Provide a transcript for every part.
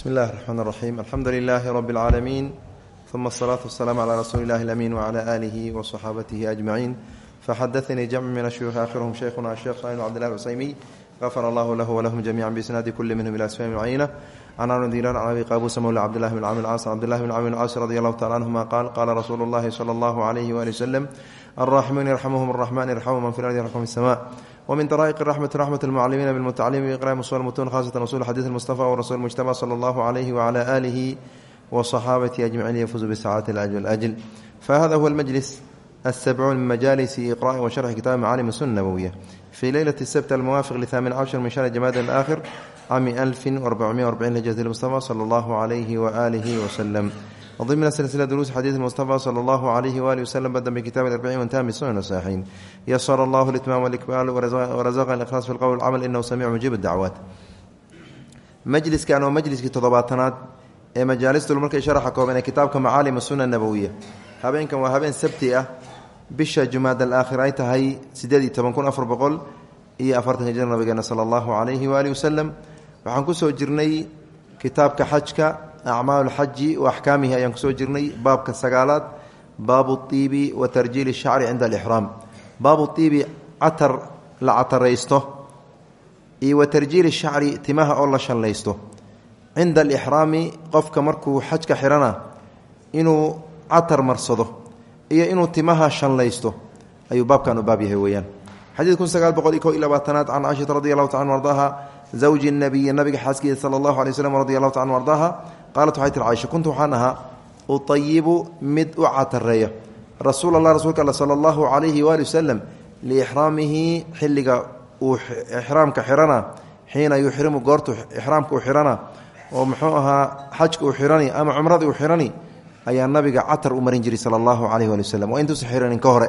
bismi illahi raxmaan raxiim alxamdu lilaahi rabbi اlcaalamiin uma asalaatu wasalaamu calaa rasuuli illahi lamiin wacalaa aalihi wa saxaabatihi ajmaciin faxadaanii jamcu min ashuyuuhi aakhiruhum shaykhuna sheekh salim cbdillahi cusaymiy gafar allahu lahu walahum jamiican biisnaadi kulli minhum ila sfami lcayna can amr diiran can abi qaabuusa mawla cabdillahi bn camr caas cabdillahi bn camr caas radi allahu tacala anhuma qaal qaala rasuulu llahi sala allahu alayhi waali wasalam alraximiin yarxamuhum araxman yarxamu man fi lardi yarxamu fi samaa wmin daraa'iq raxmati raxmat lmucalimiina bilmutacalimi biqra'i usul mutuun khasatan usul xadiid mustafa warasul mujtama sala allahu calayhi wacala aalihi waصaxaabatihi ajmaciin yafuuzu bisacaati alajl ajl fahada huwa almajlis asabcuun min majalisi iqra'i wa sharxi kitabi macaalim sun nabowiya fii leylati sabt almuwaafiq lihaamin cashar min shahri jamaad alaakhir cami alfin warbacumiya arbacin hijrati lmustafa sala allahu calayhi waaalihi wasalam ضمن سلسلة دروس حديث المصطفى صلى الله عليه وآله وسلم بدأ بكتاب الأربعين وانتهى من سنن الصحيحين يسر الله الإتمام والإكمال ورزقنا الإخلاص في القول والعمل إنه سميع مجيب الدعوات majliskan oo majliskii toddobaatanaad ee majaalistu markay sharaxa kooban ee kitaabka macaalim sunna nabowiya habeenkan waa habeen sabti ah bisha jumaad alaakhir ay tahay sideed iyo toban kun afar boqol iyo afartan hijra nabigeena sala allahu calayhi waalihi wasalam waxaan kusoo jirnay kitaabka xajka acmaal xaji wa axkaamihi ayaan ku soo jirnay baabka sagaalaad baabu iibi wa tarjiili shacri cinda alixraam baabu iibi catar la cataraysto iyo wa tarjiili shacri timaha oo la shallaysto cinda alixraami qofka markuu xajka xihana inuu catar marsado iyo inuu timaha shallaysto ayuu baabkan u baab yahay weeyaan xadiid kun sagaal boqol iyo ko iyo labaatanaad can caaishata radi allahu taala ardaaha zawji nabiyi nabiga xaaskiisa sala allahu alay waslm radi allahu qaalat waxay tir caaisha kuntu waxaan ahaa utayibu mid u catareeya rasuul allah rasuulka all sala allahu calayhi waali wasalam liixraamihi xilliga uu xirana xiina yuxrimu goortu ixraamka uu xirana oo muxuu ahaa xajka uu xirani ama cumradii uu xirani ayaa nabiga catar u marin jiray sala allahu calayh waali wasalam waa intuusa xiranin ka hore.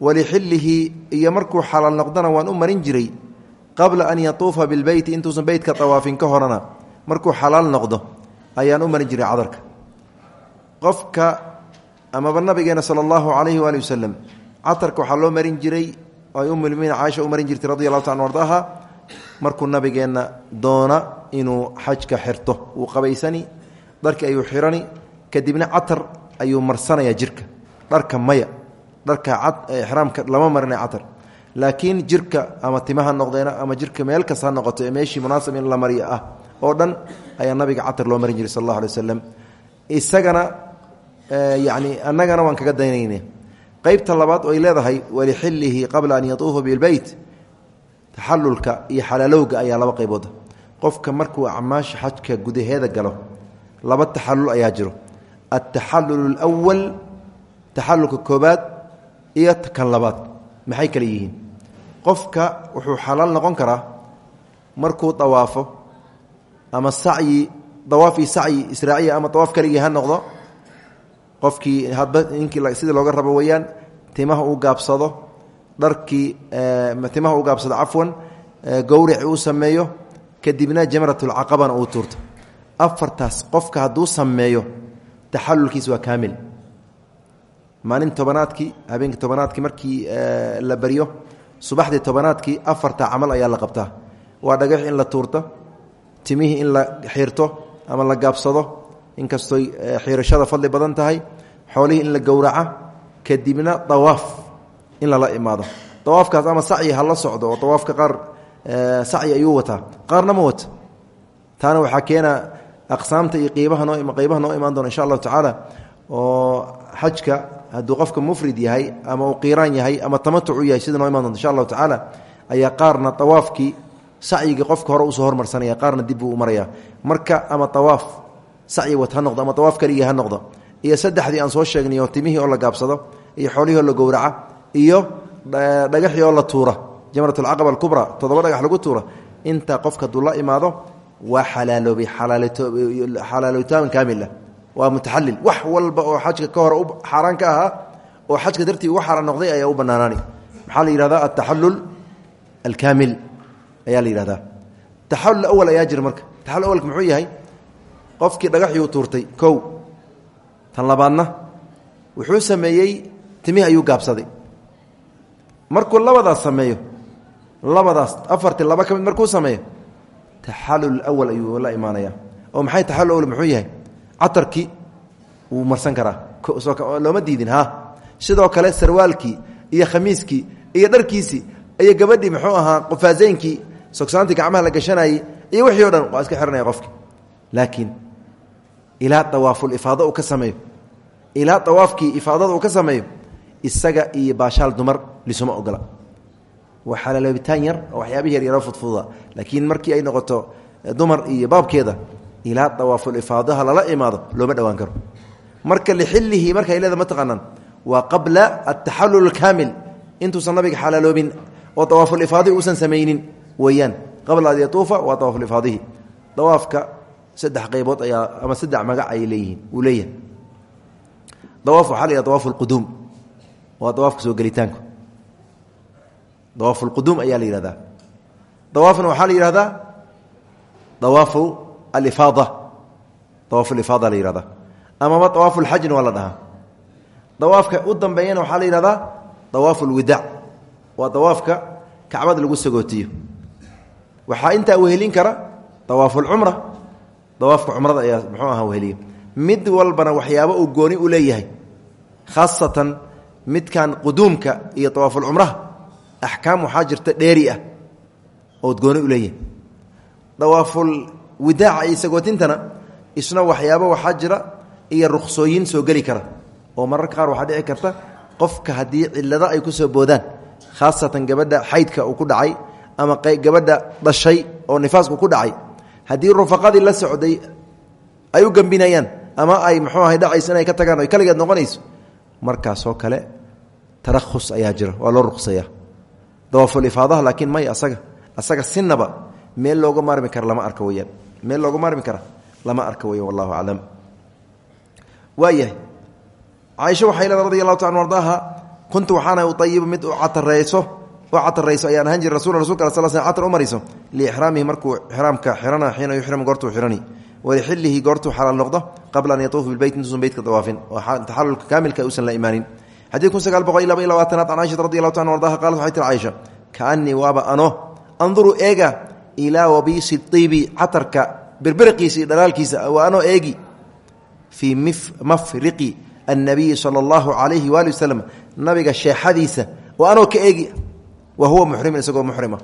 Walixillihi iyo markuu xalaal noqdana waan u marin jiray qabla an yatuufa bilbeyti intuusan beytka tawaafin ka horena markuu xalaal noqdo ayaan u marin jiray cadarka. Qofka amaba nabigeena sala allahu calayhi waali wasalam catarka waxaa loo marin jiray ay umulminiin caaisha u marin jirtay radi allahu ta an ardaaha markuu nabigeenna doona inuu xajka xirto. Wuu qabaysani dharki ayuu xirani kadibna catar ayuu marsanaya jirka. Dharka maya dharka raamka lama marina catar. Laakiin jirka ama timaha noqdeena ama jirka meel kasta ha noqoto ee meeshii munaasab in la mariyo ah oo dhan ayaa nabiga catar loo marin jiray sal allah alay wasalam isagana yani annagana waan kaga daynayne qeybta labaad oy leedahay walixillihi qabla an yatuufa bilbeyt taxalulka iyo xalaalowga ayaa laba qaybooda qofka markuu acmaasha xajka gudaheeda galo laba taxalul ayaa jiro. Altaxalul اlwal taxalulka koobaad iyo kan labaad. Maxay kale yihiin? Qofka wuxuu xalaal noqon karaa markuu dawaafo ama sacyi dawaafii sacyi israaciya ama dawaaf keligii ha noqdo qofkii hadba ninkii sidii looga rabo weeyaan timaha uu gaabsado dharkii timaha uu gaabsado cafwan gowrici uu sameeyo kadibna jamratulcaqabana uu tuurto. Afartaas qofka hadduu sameeyo taxalulkiis waa kaamil. Maalin tobanaadkii habeenkii tobanaadkii markii la baryo subaxdii tobanaadkii afarta camal ayaa la qabtaa. Waa dhagax in la tuurto timihii in la xiirto ama la gaabsado inkastoy xiirashada fadli badan tahay xoolihii in la gowraca kadibna dawaaf in lala imaado. Dawaafkaas ama sacyi ha la socdo oo dawaafka qaar sacyi ayuu wataa. Qaarna ma taana waxaa keena aqsaamta iyo qiibaha noo qeybaha noo imaan doona insha allahu tacaala oo xajka hadduu qofka mufrid yahay ama uu qiiraan yahay ama tamatucu yahay sida noo imaan doonta insha allahu tacaala ayaa qaarna dawaafkii sacyigii qofka hore u soo hormarsanaya qaarna dib buu maraya marka ama awaaf sacyi wat ha ama awaaf keligii ha noqdo. Iyo saddexdii aan soo sheegnay oo timihii oo la gaabsado iyo xoolihii oo la gowraca iyo dhagaxii oo la tuura jamratulcaqaba alkubra toddoba dhagax lagu tuura inta qofka hadduu la imaado waa xalaaloobay xalaalootaan kaamila waa mutaxalil wax walba oo xajka ka hore xaaraan ka oo xajka dartii ugu xaaraan noqday ayaa u banaanaani maxaa la yihahdaa altaxalul alkaamil ayaa la yihahdaa taxalul awal ayaa jira marka. Taxalul awalka muxuu yahay? Qofkii dhagaxii u tuurtay kow. Tan labaadna wuxuu sameeyey timih ayuu gaabsaday. Markuu labadaas sameeyo labadaas afartii laba ka mid markuu sameeyo taxalul awal ayuu la imaanaya oo maxay taxalul muxuu yahay? Catarkii wuu marsan karaa. Looma diidin ha sidoo kale sarwaalkii iyo khamiiskii iyo dharkiisii iyo gabadhii muxuu ahaa qofaazeynkii sogsaantii gacmaha la gashanayey iyo wixii o dhan waa iska xiranaya qofki. Laakiin ilaa awaafulifaado uu ka sameeyo ilaa awaafkii ifaadada uu ka sameeyo isaga iyo baashaal dumar lisuma ogola waa xalaaloobitaan yar oo waxyaabihii yaryaro fudfuda laakiin markii ay noqoto dumar iyo baabkeeda ilaa awaafulifaadaha lala imaado looma dhowaan karo. Marka lixilihi marka leeda ma taqaanaan waa qabla ataxalul kaamil. Intuusan nabiga xalaaloobin oo awaafulifaadihi uusan samaynin weeyaan. Qabla an yatuufa waa awaafulifaadihi dawaafka saddex qaybood ayaa ama saddex magac ay leeyihiin uu leeyahay. Dawaaf waxaa la dawaaf lquduum waa dawaafka soo gelitaanku dawaaf lquduum ayaa la yihahdaa dawaafna waxaa la yihahdaa dawaafu alifaada. Dawaaf lifaada la yihahdaa amaba dawaafu lxajna waa la dhahaa. Dawaafka u dambeeyana waxaa la yihahdaa dawaafu lwidaac waa dawaafka kacbada lagu sagootiyo waxaa intaa wehelin kara dawaafulcumra dawaafka cumrada ayaa muxuu aha weheliyo mid walbana waxyaabo uu gooni u leeyahay khaasatan midkan quduumka iyo dawaafulcumraha axkaam waxaa jirta dheeri ah ood gooni u leeyahay dawaaful widaaca iyo sagootintana isna waxyaabo waxaa jira iyo ruksooyin soo geli kara oo mararka qaar waxaa dhici karta qofka haddii cilado ay ku soo boodaan khaasatan gabadha xaydka uu ku dhacay ama gabadha dhashay oo nifaasku ku dhacay haddii rufaqadii la socday ay u ama ay muxuu ahay dhacayso inay ka tagaan o kaligeed noqonayso markaasoo kale tarakhus ayaa jira waa loo ruqsaya dawaafulifaadaha laakiin may asaga asaga sinaba meel looga maarmi kara lama arka weyaan meel looga maarmi kara lama arka weyan wallahu aclam. Waayahay caaisha waxay leeda radi allahu ta kuntu waxaana uayibu mid u catareyso u catarayso ayaan ahaan jira rasul rasulka sal sl catar u mariso liixraamihi markuu ixraamka xirana xiina yuxrimu goortuu xirani. Walixilihi goortuu xalaal noqdo qabla an yatuufa bilbeyt intuusan beytka dawaafin. Oo taxalulka kaamilka uusan la imaanin. Xadiid kun sagaal boqol iyo laba iyo labaatanaad can caaishata radi allahu ta an ardaha qalat waxay tiri caaisha kaanii waaba ano anduru eega ilaa wabiisi iibi catarka birbiriqiisa iyo dhalaalkiisa waa anoo eegi fii mafriqi annabiyi sala allahu calayhi waali wasalam nabiga sheexadiisa wa huwa muxrimin isagoo muxrima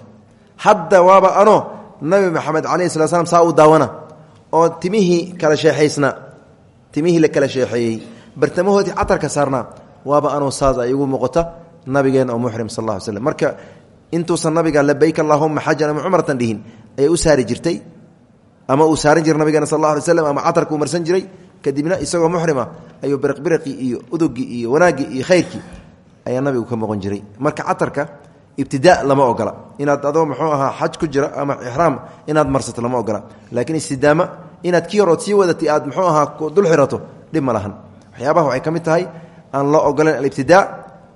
hadda waaba anoo nabi maxamed calayhi sala slam saa u daawana. Oo timihii kala sheexaysnaa timihii la kala sheexeeyey. Bartamahoodii catarka saarnaa waaba anoo saas ay igu muuqata nabigeena oo muxrim sal alla ly slm marka intuusan nabiga labayk allahuma xajan ama cumratan dhihin ayay u saari jirtay ama uu saaran jiray nabigeena sal alla alay slam ama catarka uu marsan jiray kadibna isagoo muxrima ayuu biriqbiriqii iyo udugii iyo ka moqon jiray. Marka catarka ibtidaa lama ogola. Inaad adoo muxuu ahaa xaj ku jira ama ixraam inaad marsato lama ogola. Laakiin istidaama inaad kii horood sii wadatay aad muxuu ahaa dul xirato dhib lahan. Waxyaabaha waxay ka tahay aan loo ogolan alibtidaa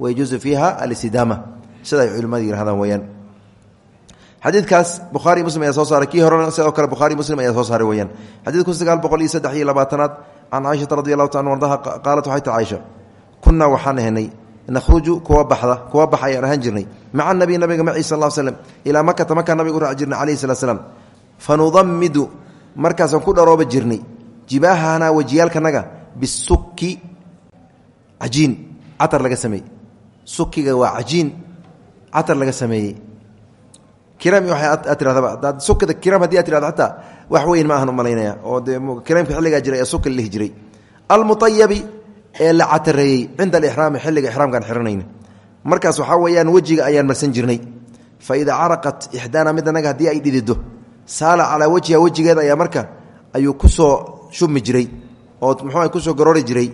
wayajuusu fiiha alistidaama. Sida ay culimmadu yidhahdaan weyaan xadiidkaas bukhaari muslim ayaa soo saaray. Kii horena sidoo kale bukhaari muslim ayaa soo saaray weyaan xadiid kun sagaal boqol iyo saddex iyo labaatanaad ta qaalat waxay tii caaisha kunnaa waxaan ahanay nakhruju kuwa baxda kuwa baxa ayaan ahaan jirnay. Maca nabiy nabiga maci sal slm ilaa makata markaa nabiga u raaci jirnay calayhi salat slam fanudamidu markaasaan ku dharooba jirnay. Jibaahanaa wejiyaalkanaga bisuki cajiin catar laga sameeyey. Sukiga waa cajiin catar laga sameeyey. Kiram waa tiradaba sukida kiram haddii ad tirado wax weyn ma ahan u malaynaya. Oo dee kiramka xilligaa jiray ee suki la lihi ee la catareeyey cinda alixraami xilliga ixraamkaan xiranayna markaas waxaa weeyaan wejiga ayaan marsan jirnay. Fa idaa caraqat ixdaana mid anaga haddii ay dhidido saala calaa wajhiha wejigeeda ayaa marka ayuu ku soo shubmi jiray oo muxuu ku soo garoori jiray.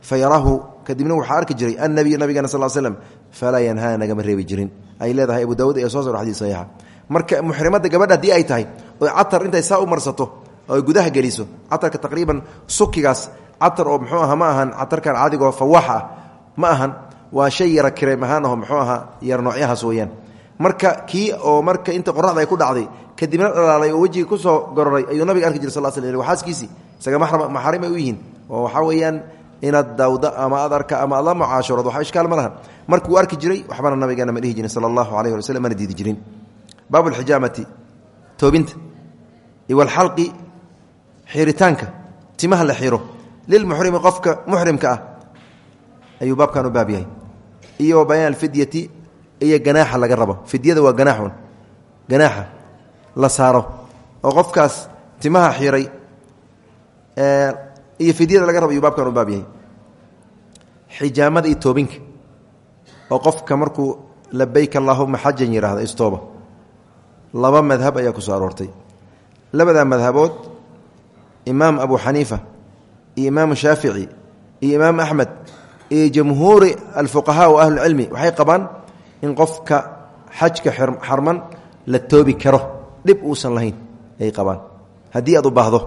Fa yaraahu kadibna waxaa arki jiray annabiyu nabigeena sal slm falaa yanhaa nagama reebi jirin. Ay leedahay abu daawud ee soo sar xadii saxiixa. Marka muxrimadda gabadha haddii ay tahay oy catar intay saa u marsato oo ay gudaha geliso catarka taqriiban sukigaas catar oo muxuu aha ma ahan catarkan caadigo fawaax ah ma ahan waa shay yara kireem ahaan aho muxuu ahaa yar noocyahaas weeyaan. Marka kii oo marka inta qoraxda ay ku dhacday kadibna dhalaalay oo wejiga ku soo gororay ayuu nabiga arki jiray sal sl waxaaskiisii isaga maxarim ay u yihiin. Oo waxaa weeyaan inaad daawda ama aad ama la mucaasharood waxa ishkaal ma lahan. Markuu arki jiray waxbana nabigeena ma dhihi jirin sala allahu alayh diidi jirin. Baabu lxijaamati toobinta. Iwalxalqi xiritaanka timaha la xiro lilmuxrimi qofka muxrimka ah ayuu baabkan u baab yahay iyo wa bayaan alfidyati iyo ganaaxa laga rabo fidyada waa ganaaxun ganaaxa la saaro oo qofkaas timaha xiray iyo fidyada laga rabo ayuu baabkan u baab yahay xijaamada iyo toobinka oo qofka markuu labayk allaahuma xajan yidhaahda istooba laba madhab ayaa ku soo aroortay madhabood imaam abu xaniifa iyo imaamu shaafici iyo imaam axmed iyo jamhuuri alfuqahaa wa ahlucilmi waxay qabaan in qofka xajka xarman la toobi karo dhib uusan lahayn ay qabaan. Haddii aad u baahdo.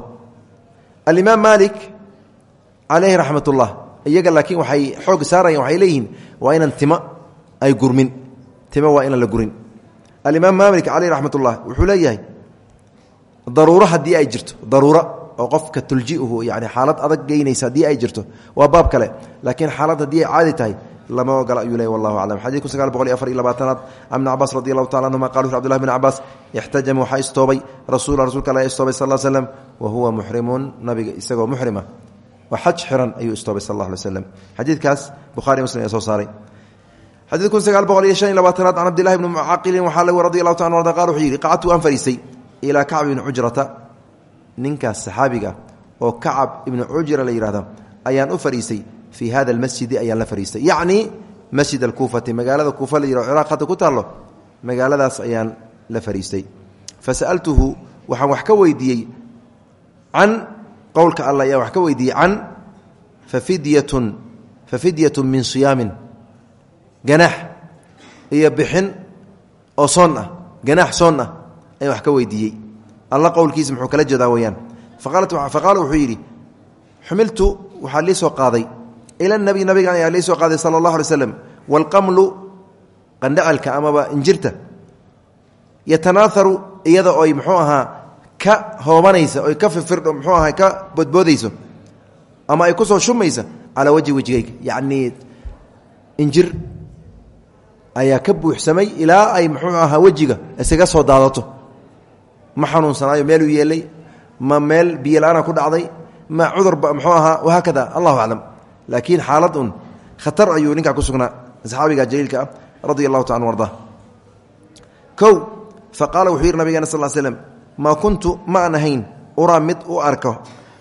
Alimaam maalik calayhi raxmat ullah iyaga laakiin waxay xoog saarayan waxay leeyihiin waa inaan tima ay gurmin tima waa inaan la gurin. Alimaam maalik oo qofka tuljiuhu yani xaalad adag geynaysa haddii ay jirto waa baab kale. Laakiin xaalad haddii ay caadi tahay lama ogola ayuu leey wallahu aclam. Xadii kun sagaal boqol iyo afar iyo labaatanaad can ibni cabaas radi allahu tacala anhuma qala abdullahi bn cabaas ixtajama waxaa istoobay rasuula rasuulka alla istoobay sal l slam wa huwa muxrimun nabiga isagoo muxrima oo xaj xiran ayuu istoobay sal alla alay slam xadiidkaas bukhari muslim ayaa soo saaray. Xadiid kun sagaal boqol iyo shan iyo labaatanaad can cabdillahi bni mucaqilin waxaa lagu radi allahu taala arda qal wuxuu yidhi qacadtu waan fariisay ilaa kacb ibni cujrata ninkaas saxaabiga oo kacab ibni cujra la yihahdo ayaan u fariisay fii hada almasjidi ayaan la fariistay. Yacni masjid alkuufati magaalada kuufa la yihahdo ciraaq hadda ku taallo magaaladaas ayaan la fariistay. Fasa'altuhu waxaan wax ka weydiiyey can qowlka alla ayaan wax ka weydiiyey can fafidyatun fafidyatun min siyaamin ganaax iyo bixin oo soon ah ganaax soon ah ayaan wax ka weydiiyey alla qowlkiisa muxuu kala jeedaa weyaan faqaala wuxuu yidhi xumiltu waxaa lii soo qaaday. Ila nabi nabigan ayaa lii soo qaaday sala allahu alay slam waalqamlu qandhacalka amaba injirta. Yatanaaharu iyada oy muxuu ahaa ka hoobanaysa oy ka fifirdho muxuu ahaa ka boodboodayso. Ama ay ku soo shumaysa calaa wajhi wejigayga. Yacnii injir ayaa ka buuxsamay ilaa ay muxuu ahaa wejiga isaga soo daadato ma xanuunsanaayo meeluu yeelay ma meel biyola'aana ku dhacday ma cudurba muxuu ahaa wahaakada allahu aclam laakiin xaalad un khatar ayuu ninkaa ku sugnaa saxaabiga jaliilka ah radia taala arda kow fa qaala wuxuu yidhi nabigeena sal slem maa kuntu ma aan ahayn uraa mid u arko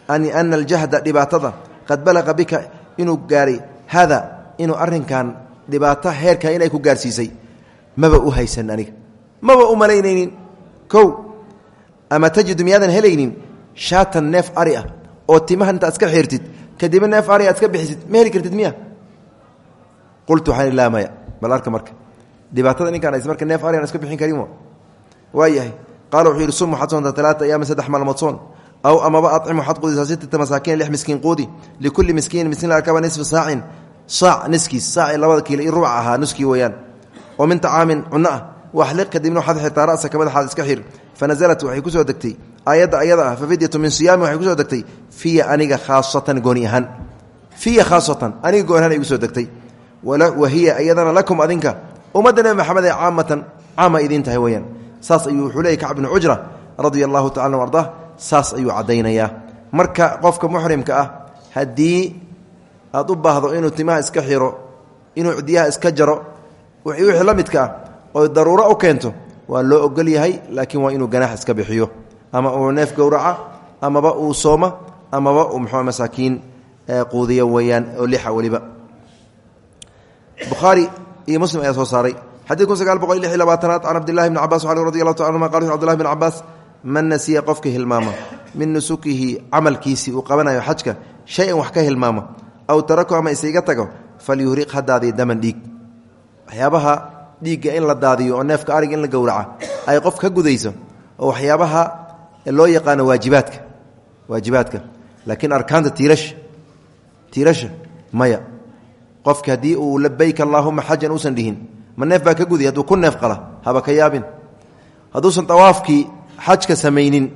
ani ana aljahda dhibaatada qad balaqa bika inuu gaaray hada inuu arrinkan dhibaato heerka inay ku gaarsiisay maba u haysan aniga maba u malaynaynin. Kow ama tajidu miyaadan helaynin? Shaatan neef ari ah oo timaha intaa iska xirtid kadibna neef ari aad iska bixisid ma kartid miya? Qultu waxaan laa maya. Bal arka marka. Dhibaatada ninkaan ays marka neef ari aan iska bixin karin waa? Yahay. Qaala wuxuu yidhi sum waxaad soontaa talaata ayaamin saddex maalmood soon. Aw amaba acim waxaad qudisaa sittata masaakiin lix miskiin quudi. Likulli miskiin miskiin la arkaba nisfa saacin. Saac niskiis saaci labada kiilo i ruuc ahaa nuskii weeyaan min tacaamin cunno ah. Waxliq kadibna waxaad xirtaa ra'saka madaxaad iska xir fanasalat waxay ku soo degtay aayadda ayada ah fafidyatu min siyaami waxay ku soo degtay fiya aniga khaasatan gooni ahaan fiya khaasatan aniga gooni ahaan ay gu soo degtay wa hiya iyadana lakum adinka ummadda nebi maxamed ee caamatan caama idiin tahay weeyaan saas ayuu wuxuu leeyay kacb bnu cujra radia allahu tacala arda saas ayuu caddaynayaa marka qofka muxrimka ah haddii aad u baahdo inuu timaha iska xiro inuu cidiyaha iska jaro wixii la midka oo daruuro waa loo ogol yahay laakiin waa inuu ganaax iska bixiyo. Ama uu neef gowraca amaba uu sooma amaba uu muxuu masaakiin quudiyo weeyaan oo lixa weliba bukhaari iyo muslim ayaa soo saaray. Xadii kun sagaal boqol lix iyo labaatanaad can cabdillahi bni cabas radi allahu ta anuma qal cbdillahi bn cabaas man nasiya qofka hilmaama min nusukihi camalkiisii uu qabanayo xajka shay-an wax ka hilmaama aw tarako ama isiga tago falyuhriq ha daadiyo daman dhiig. Waxyaabaha dhiigga in la daadiyo oo neefka arig in la gowraca ay qof ka gudayso oo waxyaabaha loo yaqaano waajibaadka waajibaadka. Laakiin arkaanta tiirasha tiirasha maya. Qofka haddii uu labayk allaahuma xajan uusan dhihin ma neef baa ka guday hadduu ku neef qala haba ka yaabin. Hadduusan awaafkii xajka samaynin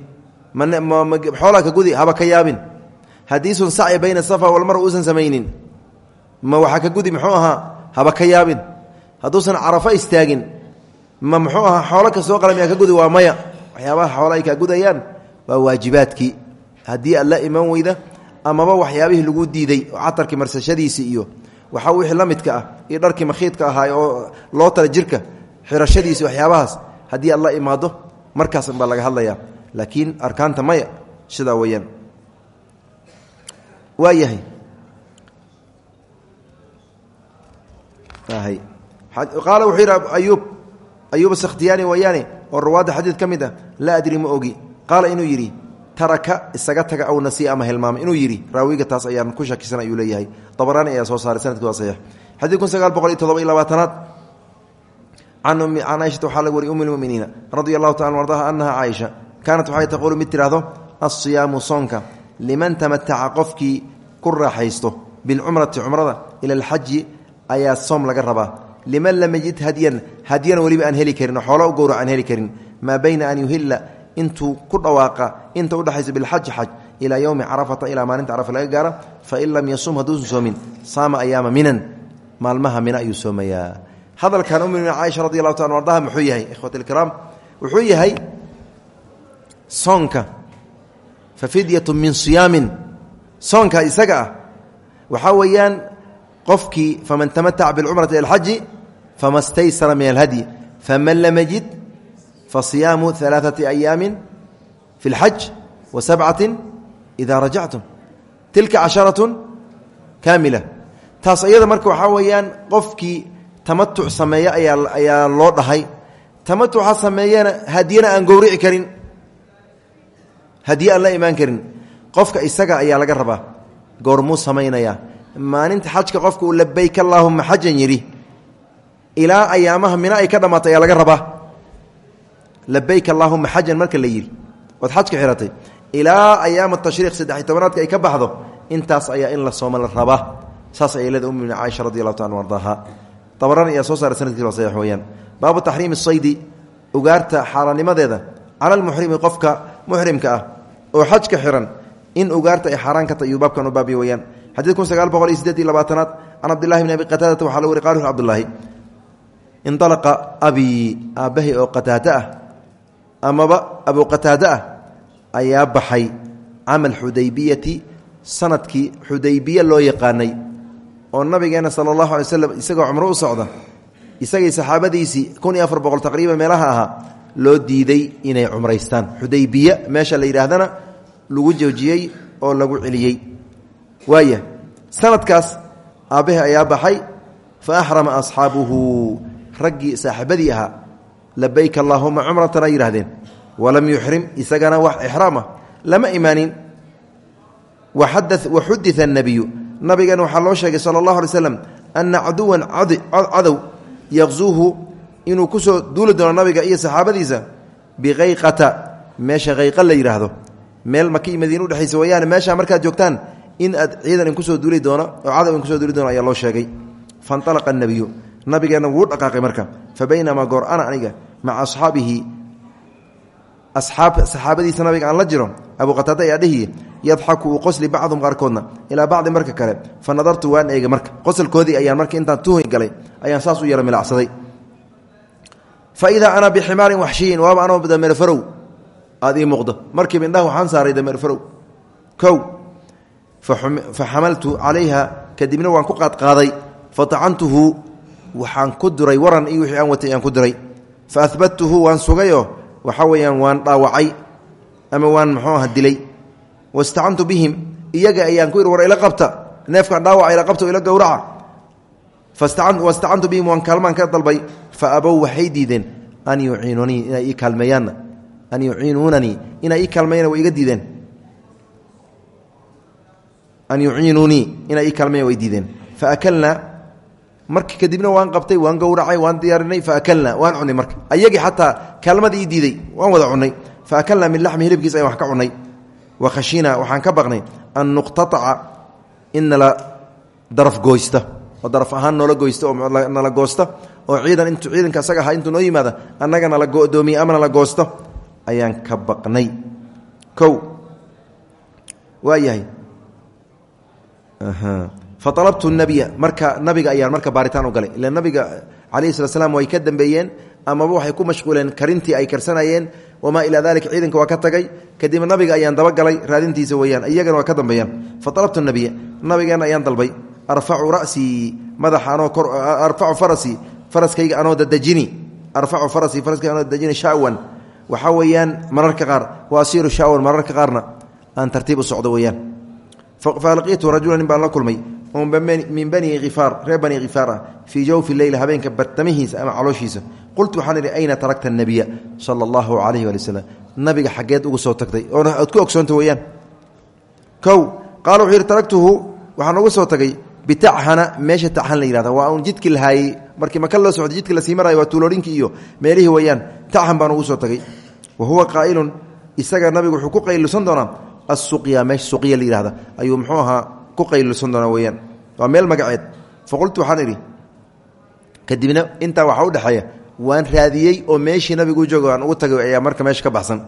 xoolaa ka gudi haba ka yaabin. Haddiisun sacyi bayna safa walmar uusan samaynin ma waxaa ka gudi muxuu ahaa haba ka yaabin hadduusan carafo istaagin ma muxuu ahaa xoolo ka soo qala miyaa ka gudi? Waa maya. Waxyaabaha xoola ay kaa gudayaan waa waajibaadkii. Haddii aad la iman weyda amaba waxyaabihii lagu diiday oo catarkii marsashadiisii iyo waxaa wixii la midka ah iyo dharkii makhiidka ahaa oo loo tala jirka xirashadiisi waxyaabahaas haddii aad la imaado markaas baa laga hadlayaa. Laakiin arkaanta maya sidaa weyaan waa yahay qaala wuxuu yidhi ayuub ayuub sakhtiyaani wayaane oo rawaadda xadiid ka mid ah laa adri ma ogi. Qaala inuu yidhi taraka isaga taga aw nasiya ama hilmaamay inuu yidhi raawiga taas ayaan ku shakisan ayuu leeyahay. Dabaraani ayaa soo saaray sanadki waa saxiix. Xadiid kun sagaal boqol iyo todoba iyo labaatanaad can caaishata waxaa laga wariy um lmuminiina radia allahu taala ardaha anaha caaisha kaanat waxay taquulu mid tidhaahdo alsiyaamu soonka liman tamataca qofkii ku raaxaysto bilcumrati cumrada ila alxaji ayaa soom laga rabaa liman lam yajid hadyan hadyan weliba aan heli karin oo xoola u gowra aan heli karin. Maa bayna an yuhila intuu ku dhawaaqa inta udhexaysa bilxaji xaj ilaa yowmi carafata ilaa maalinta carafa laga gaara fain lam yasum hadduusan soomin saama ayaama minan. Maalmaha mina ayuu soomayaa. Hadalkan umumina caaisha radi allahu taala ardaha muxuu yahay ikhwat ilkiraam wuxuu yahay soonka. Fa fidyatu min siyaamin. Soonka isaga ah. Waxaa qofkii faman tamataca bilcumrati ila alxaji fama staysara min alhadyi faman lam yajid fasiyaamu alaaثati ayaamin fi اlxaj wa sabcati ida rajactum. Tilka casharatun kaamila. Taas iyada marka waxaa weeyaan qofkii tamatuc sameeye ayaa ayaa loo dhahay. Tamatuca sameeyena hadiyana aan gowrici karin. Hadiye aan la imaan karin. Qofka isaga ayaa laga rabaa. Goormuu samaynayaa maalinta xajka qofka uu labayk allaahuma xajan yidhi ilaa ayaamaha mina ay ka dhammaatay ayaa laga rabaa. Labayk allaahuma xajan marka la yidhi ood xajka xihatay ilaa ayaama tashriiq saddex-iy tobanaadka ay ka baxdo intaas ayaa in la sooma la saas ayay leeda ummina caaisha radi taala ardaaha dabaraan ayaa soo saaray sanadkiis waa saxiix weeyaan. Baabu taxriimi saydi ugaarta xaaraannimadeeda cala almuxrimi qofka muxrimka ah oo xajka xiran in ugaarta ay xaaraan ka tahy iyuu baabkan u baabiya xadiid kun sagaal boqol iyo sideed iyo labaatanaad can cabdillahi bni abi qataadata waxaa la wari qal cabdullaahi indalaqa abii aabbahay oo qataada ah amaba abu qataade ah ayaa baxay camal xudaybiyati sannadkii xudaybiye loo yaqaanay oo nabigeena sala allahu alay slam isagoo cumro u socda isagay saxaabadiisii kun iyo afar boqol taqriiban meelaha ahaa loo diiday inay cumraystaan. Xudaybiye meesha la yidhaahdana lagu joojiyey oo lagu celiyey waaya sanadkaas aabbahe ayaa baxay fa axrama asxaabuhu raggii saaxiibadii ahaa labayk allaahuma cumratan ay yidhahdeen walam yuxrim isagana wax ixraam ah lama imaanin. Waxudita annabiyu nabigan waxaa loo sheegay sala allahu alay slam ana caduwan cadow yaqsuuhu inuu ku soo duuli doono nabiga iyo saxaabadiisa biqayqata meesha qayqa la yidhaahdo. Meel maka iyo madiina udhexaysa wayaane meeshaa markaad joogtaan in aad ciidan inkusoo duuli doono oo cadow inkusoo duuli doono ayaa loo sheegay. Fainalaqa annabiyu nabigeenna wuu dhaqaaqay marka. Fa baynamaa goor ana aniga maca asxaabihi saxaabadiisa nabiga aan la jiro abu qataada ayaa dhehiye yadxaku uu qosli bacdum qaarkoodna. Ilaa bacdi marka kale fa nadartu waan eega marka. Qosalkoodii ayaan marka intaan tuhi galay ayaan saas u yara milacsaday. Fa idaa ana biximaarin waxshiyin waaba anoo dameerfarow aad ii muuqdo. Markiiba indhaha waxaan saaray dameerfarow kow fa xamaltu calayha kadibna waan ku qaadqaaday fatacantuhu waxaan ku duray waran iyo wixii aan watay aan ku diray fa ahbadtuhu waan sugayoo waxaa weeyaan waan dhaawacay ama waan muxuu aha dilay. Wastacantu bihim iyaga ayaan ku iri war ila qabta neefkaan dhaawaca ila qabta o ila gowraca. Wastacantu bihim waan kaalmaan ka dalbay fa abow waxay diideen an yuciinunii inay ii yuciinuunanii inay ii kaalmeeyaan way iga diideen an yuciinuunii inay ii kaalmeeyan way diideen. Fa akalnaa marka kadibna waan qabtay waan gowracay waan diyaarinay fa akalnaa waan cunay marka. Ayagii xataa kaalmadii ii diiday waan wada cunay. Fa akalnaa min laxmi hilibkiis ayaan wax ka cunay. Wa khashinaa waxaan ka baqnay an nuqtataca in nala daraf gooysta. Oo daraf ahaan noola goysta oo nala goosta oo ciidan intuu ciidanka asaga ahaa intuu noo yimaada annaga nala godoomiye ama nala goosto ayaan ka baqnay. Kow waa yahay faalabtu nabiya marka nabiga ayaan marka baaritaan u galay. Ila nabiga calayhi slat slam way ka dambeeyeen amaba waxay ku mashquuleen karintii ay karsanayeen wamaa ilaa dalika ciidanka waa ka tagay. Kadibna nabiga ayaan dabagalay raadintiisa weyaan iyagana waa ka dambeeyaan. Fa alabtu nabiya nabigeena ayaan dalbay. Arfacu rasii madaxa anoo arfacu farasii faraskayga anoo dadejini arfacu farasii faraskayga anoo dadejini shawan. Waxaa weeyaan mararka qaar wa falaqiitu rajula nin baan la kulmay oo min bani khifaar reer bani khifaar ah fii jawfi leyl habeenka bartamihiisa ama calooshiisa. Qultu waxaan idhi ayna tarakta anabiya sala allahu calayhi waali waslem nabiga xaggeed ugu soo tagtay. Oona aad ku ogsoonta weeyaan. Kow qaala wuxuu yidhi taraktuhu waxaan ugu soo tagay bitachana meesha taxan la yihahda waa uun jidki lahaayey markii maka loo socday jidki la sii maraayo waa tuulooyinkii iyo meelihii weeyaan. Taxan baan asuqya meesha suqya la yihahda muxuu ahaa ku qaylusan doonaa weeyaan waa meel magaceed faqultu waxaan idhi kadibna intaa waxaa udhexeeya waan raadiyey oo meeshii nabigu joogo aan ugu tagay ayaa marka meesha ka baxsan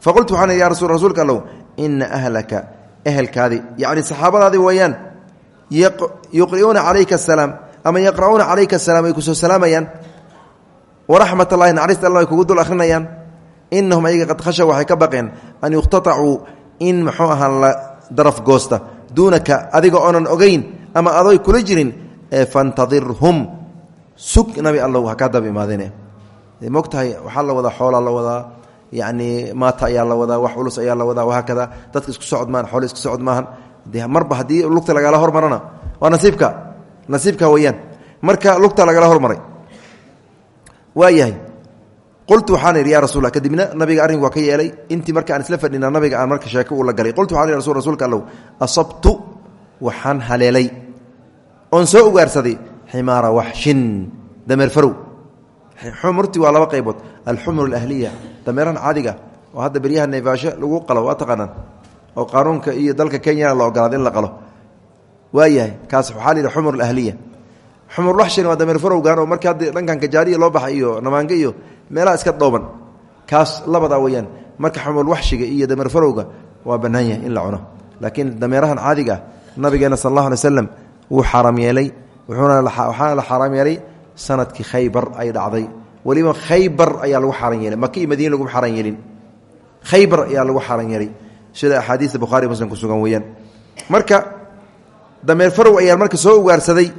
faqultu waxaan idhi ya rasuulka allow ina ahlaka ehelkaadii yacni saxaabadaadii weeyaan yuqri'uuna calayka asalaam ama yaqra'uuna calayka asalaam ay ku soo salaamayaan waraxmat allahi naxariista alla ay kugu dul akhrinayaan inahum ayaga qad khasha waxay ka baqeen an yukhtatacuu in muxuu ahaa la daraf goosta duunaka adiga oonan ogeyn ama adoy kula jirin fantadirhum sug nabi allow ha kaa daba imaadeen. Mogtahay waxaa la wadaa xoolaa la wadaa yacni maata ayaa la wadaa wax culus ayaa la wadaa wahaakada dadka isku socod maahan xoole isku socod maahan. De marba haddii lugta lagala hormarana waa nasiibka nasiibka weeyaan. Marka lugta lagala hormaray waayahay qultu waxaan idhi ya rasul kadibna nabiga arrin waa ka yeelay intii marka aan isla fadhina nabiga aan marka sheeko uu la galay. Qultu waxan rasul rsulka asabtu waxaan haleelay. Oon soo ugaarsaday ximaara waxshin dameer farow. Xumurti waa laba qaybood. Alxumur alahliya dameerahan caadiga oo hadda beryaha neefaasho lagu qalo waa taqaanaan. Oo qaanuunka iyo dalka kenyana la ogolaada in la qalo. Waayahay kaas waxaa la alahliya xumur waxshin waa dameer farowgan oo marka hadda dhankan kajaariya loo baxa iyo namaange iyo meelaha iska dhooban kaas labadaa weyaan marka xumur waxshiga iyo dameer farowga waa bannaan yahay in la cuno. Laakiin dameerahan caadiga ah nabigeena sal allahu alay wuu xaaraam yeelay waxaana la xaaraam yeelay sannadkii khaybar ay dhacday. Weliba khaybar ayaa lagu xaaran yeelay iyo madiina laguma yeelin. Khaybar ayaa lagu yeelay. Sida axaadiista bukhari muslim ku sugan weeyaan. Marka dameer farow ayaan marka soo ugaarsaday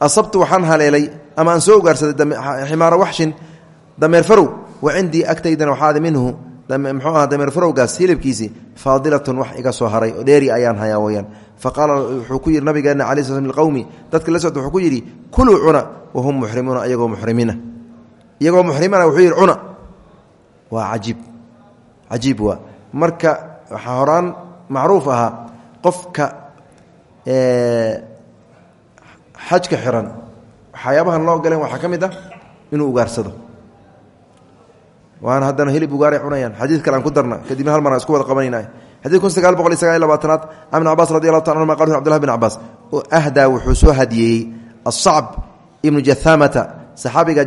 asabtu waxaan haleelay ama aan soo ugaarsaday ximaara waxshin dameer farow wa cindii agtaydana waxaada minhu muxuu aha dameer farowgaas hilibkiisii faadilatun wax iga soo haray oo dheeri ayaan hayaa weyaan fa qaala wuxuu ku yidhi nabigeena cala sl liqowmi dadka la socda wuxuu ku yidhi kuluu cuna wahum muxrimuuna iyagoo muxrimiina iyagoo muxrimina wuxuu yidhi cuna. Waa cajiib cajiib marka waxaa horaan macruuf ahaa qofka xajka xiran waxyaabahan loo ogoleen waxaa ka mid ah inuu ugaarsado waana haddana hilib ugaaray cunayaan. Xadiid kale aan ku darna kadibna hal mar aan isku wada qabanayna xadid kun sagaal boqol iyo sagaal iyo labaatanaad can ibn cabas radi allahu ta anhuma qal abdullah bin cabaas ahdaa wuxuu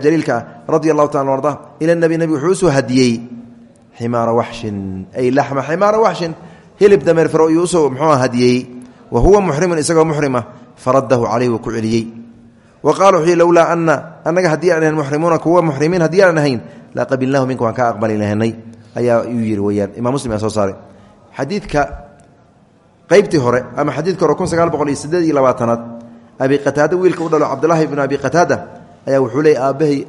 jaliilka ah taala arda ila nebi nebi wuxuu u soo hadiyey ximaara ay laxma ximaara waxshin. Hilib dameer faro iyuu u soo muxuu hadiyey. Wa huwa muxrimun isagoo muxrima faradahu caleyh wuu ku wa qala wuxuu lowlaa ana annaga haddii aan ahayn muxrimuuna kuwa muxrimiin haddii aan ahayn la qabilnahu minka waan ka aqbali lahanay ayaa uu yidhi weyaan imam muslim aa soo saaray xadiidka qeybtii hore ama xadiidka hore kun sagaal boqol iyo sideed iyo labaatanaad abi qataada wiilka u dhalo cabdulaahi ibnu abi qataada ayaa wuxuu leeyay aabbahay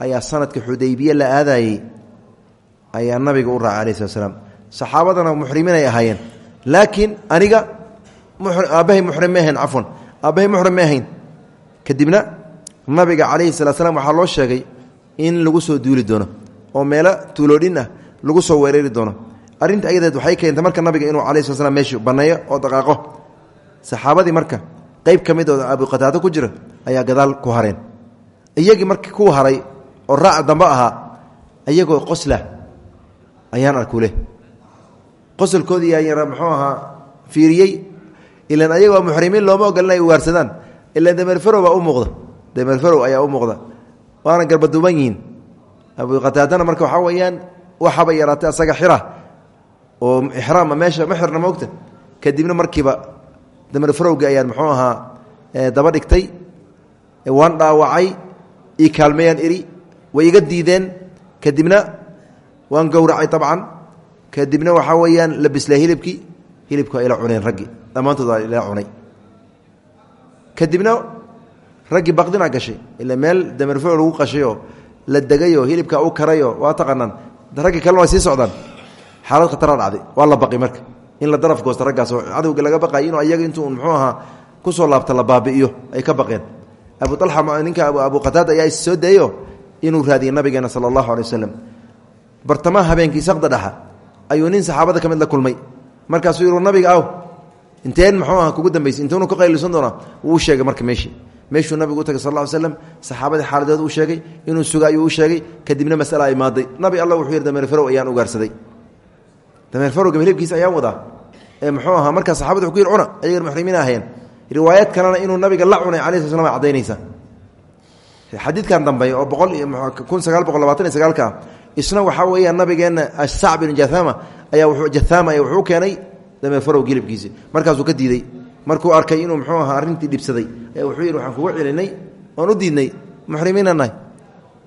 ayaa sanadka xudaybiye la aadayey ayaa nabiga u raacay alayh slat ahayn kadibna nabiga calayhi salaa slam waxaa loo sheegay in lagu soo duuli doono oo meelo tuuloodhin ah lagu soo weerari doono. Arrinta ayadeed waxay keentay marka nabiga inuu calayi sla slam meeshu banneeyo oo dhaqaaqo saxaabadii marka qeyb ka mid oo abu qataado ku jira ayaa gadaal ku hareen. Iyagii marka ku haray oo raac dambe ahaa iyagoo qosla ayaan arkule qosolkoodii yara muxuu ahaa fiiriyey. Ilan ayagoo muxrimiin looma ogolin ay ilan dameerfarow baa u muuqda. Dameerfarow ayaa u muuqda. Waana garbaduuban yihiin. Abu qataadana marka waxaa weeyaan waxaba yaraatay asaga xira. Oo ixraama meesha ma xirna moogta kadibna markiiba dameerfarowgii ayaan muxuu ahaa daba dhigtay waan dhaawacay ii kaalmeeyaan iri way iga diideen. Kadibna waan gowracay abcan kadibna waxaa weeyaan la bislay hilibkii. Hilibki waa ila cuneen raggii dhammaantood ila cunay kadibna raggii baqdinaa gashay. Ila meel damerfo lagu qashayoo la degayoo hilibka u karayoo waa taqaanaan. Raggii kalena way sii socdaan. Xaalad khataraa dhacday. Waa la baqi marka. In la daraf goosta raggaas oo cadowga laga baqay inuu ayaga intuu muxuu ahaa ku soo laabta la baabi'iyo. Ay ka baqeen. Abu alxa ninka abu qataada ayaa soo daeyo inuu raadiyey nabigeena sala allahu alay wasalam bartamaha habeenkii saqda dhaxa ayuu nin saxaabada ka mid la kulmay. Markaasuu yihi nabiga aw inteen muxuu aha kugu dambaysay intuunu ka qaylisan doonaa wuu sheegay marka meeshii. Meeshuu nabigu u tagay sal ll ly slam xaaladeed uu sheegay inuu suga ayuu u sheegay kadibna masala imaaday nabi alla wuxuu yidhi dameerfarow ayaan ugaarsaday dameerfarowga hilibkiisa ayaan wadaa. Ee muxuu ahaa markaa saxabada wuxuu ku yidhi cuna ayagan muxrimiin ahayeen riwaayad kalena inuu nabiga la cunay cala sl slam ay cadaynaysa xadiidkan oo boqol kun sagaal boqol labaatan iyo sagaalka ah isna waxaa weeyaan nabigeenna asac bin jathama ayaa wuxuu jathama ayaa wuxuu keenay dameerfarow hilibkiisi markaasuu ka diiday. Markuu arkay inuu muxuu ahaa arrintii dhibsaday. Ayaa wuxuu yidhi waxaan kugu celinay oon u diidnay muxrimiina nahay.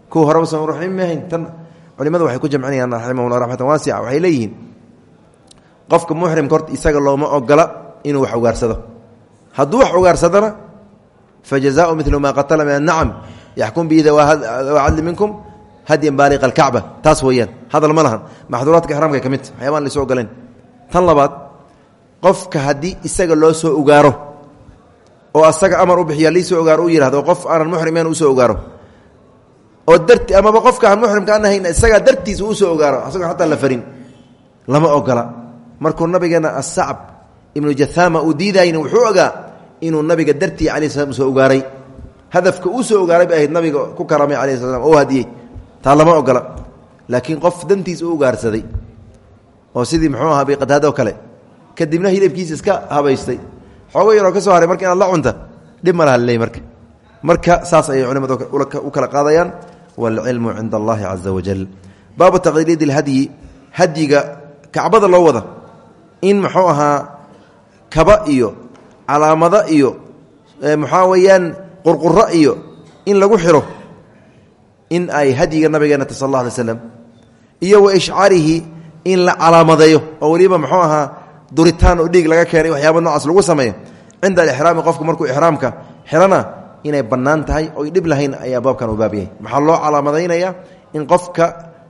Kuwa horeba san muxrimiin maahayn tan. Culimadu waxay ku jamcinayaan raximahullah raxmatan waasica waxay leeyihiin qofka muxrimka horta isaga looma ogola inuu wax ugaarsado. Hadduu wax ugaarsadana fa jazaau milu maa qatala min anacam yaxkum bihi dawaa cadli minkum hadyan baaliqa alkacba taas weeyaan hadal ma lahan. Maxduuraadka ixraamka ka midta waxyabaan laysoo ogoleen tan labaad qofka haddii isaga loo soo ogaaro oo asaga amar u bixiya liisoo ogaaro u yihahdo qof aanan muxrimen u soo ogaaro oo darti amaba qofka aan muxrimka aan ahayn isagaa dartiisa u soo ogaaro asagoo xataa la farin lama ogola. Markuu nabigeena asacb ibnu jathama uu diidayna wuxuu ogaa inuu nabiga dartii cala slam soo ogaaray. Hadafka uu soo ogaaray bay nabiga ku karamay cala slam oo hadiyey. Taa lama ogola. Laakiin qof dantiisa u ugaarsaday. Oo sidii muxuu aha biqataado kale kadibna hilibkiisa iska habaystay. Xoogo yaroo ka soo haray marka inaad la cunta dhib ma laha ley marka. Saas ayay culimadu u kala qaadayaan. Waalcilmu cinda allahi caza wajal baabu taqliid اlhadyi hadyiga kacbada loo wada. In muxuu ahaa kaba iyo calaamado iyo maxaa weeyaan qurquro iyo in lagu xiro in ay hadyiga nabigeena sal alla alay slam iyo wa ishcaarihi in la calaamadeeyo. Oo weliba muxuu ahaa duritaan oo dhiig laga keenay waxyaaba noocaas lagu sameeyo. Cinda alixraami qofku markuu ixraamka xirana inay bannaan tahay oy dhib lahayn ayaa baabkan u baab maxaa loo calaamadaynaya in qofka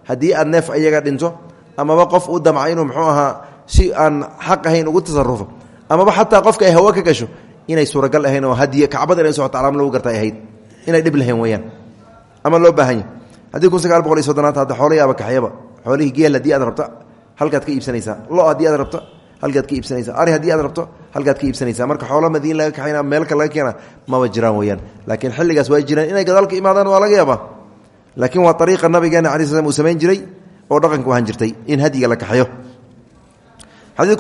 haddii aad neef ayaga dhinto amaba qof u damca inuu muxuu ahaa si aan xaq ahayn ugu tasarufo amaba xataa qofka ay hawo ka gasho inay suuragal ahayn oo hadiy kacbada inay socoto calaamo lagu garta ay ahayd. Inay dhib lahayn weyaan ama loo baahan yahy haddii kun sagaal boqol iyo soddonaad hadda xoolayaaba kaxyaba xoolihii geel haddii aad rabto halkaad ka iibsanaysaa. Lo haddii aad rabto halkaad ka iibsanaysaa ari haddii aad rabto halkaad ka iibsanaysaa marka xoolo madiin laga kaxayna meelka laga keena maba jiraan weyaan laakiin xilligaas waa jiraan inay gadaalka imaadaan waa laga yaabaa. Laakiin waa ariiqa nabigeena ala slam uu samayn jiray oo dhaqanka ahaan jirtay in hadyiga la kaxeeyo xadii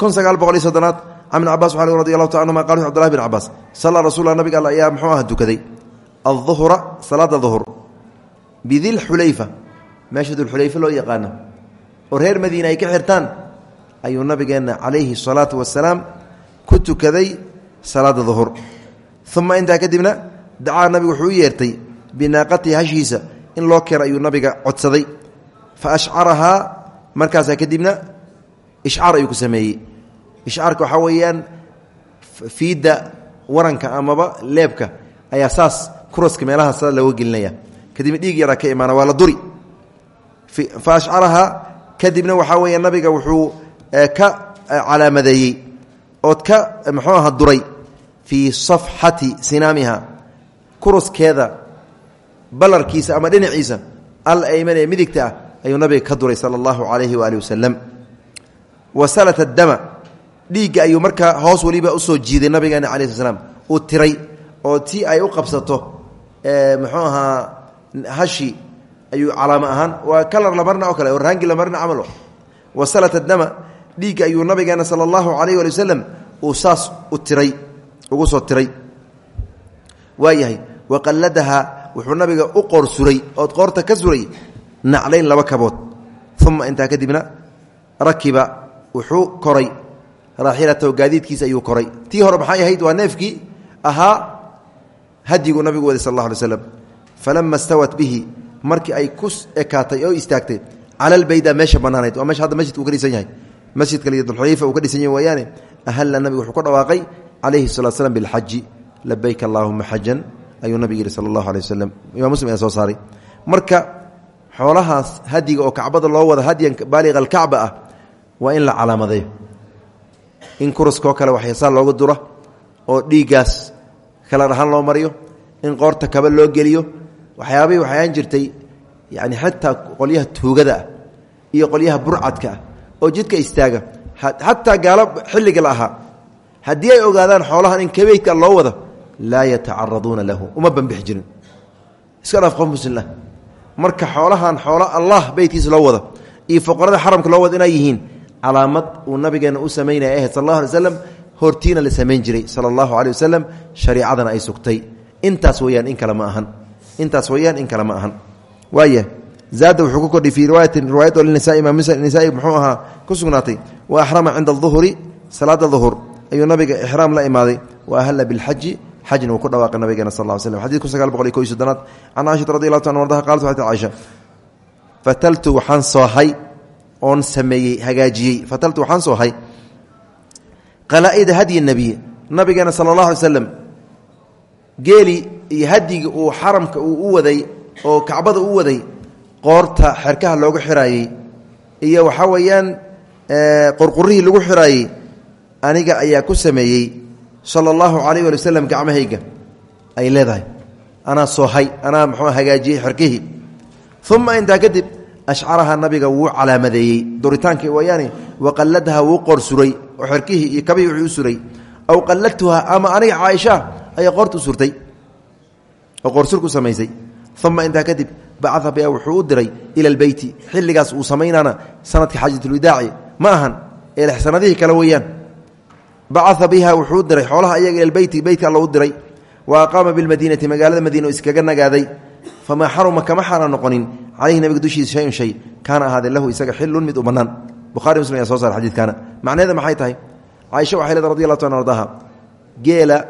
kun sagaal boqol iyo soddonaad can ibn cabas waa radi allahu ta anhuma qal cbdulahi bin cabaas sallaa nabiga all ayaa muxuu aha dukaday? Alduhra salaada duhur bidilxulayfa meesha dulxulayfa loo yaqaano. Oo reer madiina ay ka xirtaan ayuu nabigeenna calayhi salaatu wasalaam ku tukaday salaada duhur. Uma intaa kadibna dacaa nabigu wuxuu u yeertay binaaqatihi hashiisa in loo keeno ayuu nabiga codsaday. Fa ashcarahaa markaasaa kadibna ishcaar ayuu ku sameeyey. Ishcaarka waxaa weeyaan fiidda waranka amaba leebka ayaa saas kuraska meelaha saa looga gelinaya. Kadibna dhiig yaraa ka imaana waa la duri. Fa ashcarahaa kadibna waxaa weeya nabiga wuxuu ka calaamadeeyey ood ka muxuu aha duray fii safxati sinaamiha kuraskeeda balarkiisa ama dhinaciisa al ayman ee midigta ah ayuu nabiga ka duray sala allahu calayhi waaalih wasalam wasalat dama dhiigga ayuu markaa hoos weliba u soo jiiday nabigeena cala sl slam uu tiray oo ti ay u qabsato muxuu ahaa hashi ayuu calaamo ahaan waa kalar lamarna oo kale raangi lamarna camal wasalat dama dhiigga ayuu nabigeena sala allahu calayh ali wasalam uu saas u tiray ugu soo tiray. Waayahay waqalladaha wuxuu nabiga u qoor suray ood qoorta ka suray naclayn laba kabood. Uma intaa kadibna rakiba wuxuu koray raaxilatahu gaadiidkiisa ayuu koray. Tii hore maxay ahayd? Waa neefkii ahaa hadyigu nabigu waday sal alla alay slam falama stawat bihi markii ay ku ekaatay oo istaagtay cala albayda meesha banaanayd waa meesha hadda masjidka uu ka dhisan yahay masjidka dulxulayfa uu ka dhisan yahay wayaane ahalla nabigu wuxuu ku dhawaaqay calayhi salatu slam bilxaji labayk allaahuma xajan ayuu nabiga yihi sala allahu alay wasalam imaam muslim ayaa soo saaray. Marka xoolahaas hadiga oo kacbada loo wada hadyan baaliqa alkacba ah waa in la calaamadeeyo in kuraskoo kale waxyasaa looga dura oo dhiiggaas kala dhahaan loo mariyo in qoorta kaba loo geliyo waxyaabihii waxayaan jirtay yani xataa qolyaha tuugada ah iyo qolyaha burcadka ah oo jidka istaaga. Xataa gaalo xilliga la ahaa. Haddii ay ogaadaan xoolahan in kabeydka loo wada laa yatacaraduuna lahu. Uma banbixi jirin. Iska dhaaf qof muslimah marka xoolahan xoolo allah beytkiisa loo wada iyo fuqarada xaramka loo wada inay yihiin calaamad uu nabigeena u samaynaya ahayd sal allahu alay slam hortiina la samayn jiray sala allahu caley wasalam shariicadana ay sugtay. Intaas weyaan in kale ma ahan. Intaas weyaan in kale ma ahan. Waaya zaada wuxuu ku kordhay fii riwaayatin riwaayad oo linisaai imaam nisaai muxuu ahaa ku sugnaatay wa axrama cinda aduhuri salaada duhur ayuu nabiga ixraam la imaaday wa ahalla bilxaji xajna uu ku dhawaaqay nabigeena sal ll slam xadidku sagaal boqol iyo ko iyo soddonaad can caishata radi allahu ta an ardaha qalat waxay tii caisha fataltu waxaan soohay oon sameeyey hagaajiyey fataltu waxaan soohay qalaaida hadyi nebiy nabigeena sala allah waday qoorta xerkaha loogu xiraayey iyo waxaa weeyaan qorqurihii lagu xiraayey aniga ayaa ku sameeyey sala allahu calayh wali wasalam gacmahayga. Ay leedahay. Anaa soohay anaa muxuu hagaajiyey xerkihii. Uma intaa kadib ashcaraha nabiga wuu calaamadeeyey. Duritaankii wayaani waqalladha wuu qoor suray oo xerkihii iyo kabihii wuxuu suray. Aw qalladtuha ama aniga caaisha ayaa qoorta u surtay oo qoorsurku samaysay. Uma kadib bacaa biha wuxuu diray ila albeyti. Xilligaas uu samaynaana sanadka xaajatulwidaaci ma ahan ee sanadihii kale weeyaan. Biha wuxuu diray xoolaha ayaga ila beyti beytka alla diray. Wa aqaama bilmadiinati magaalada madiina oo iskaga nagaaday. Famaa xaruma kama xaaraan noqonin. Calayhi nabiga dushiisa shayun shay. Kaana ahaadee lahu isaga xilun mid u bannaan. Buhari muslim ayaa soo saara xadiidkaana. Macnaheeda maxay tahay? Caaisha waxay leedahay radi allahu ta geela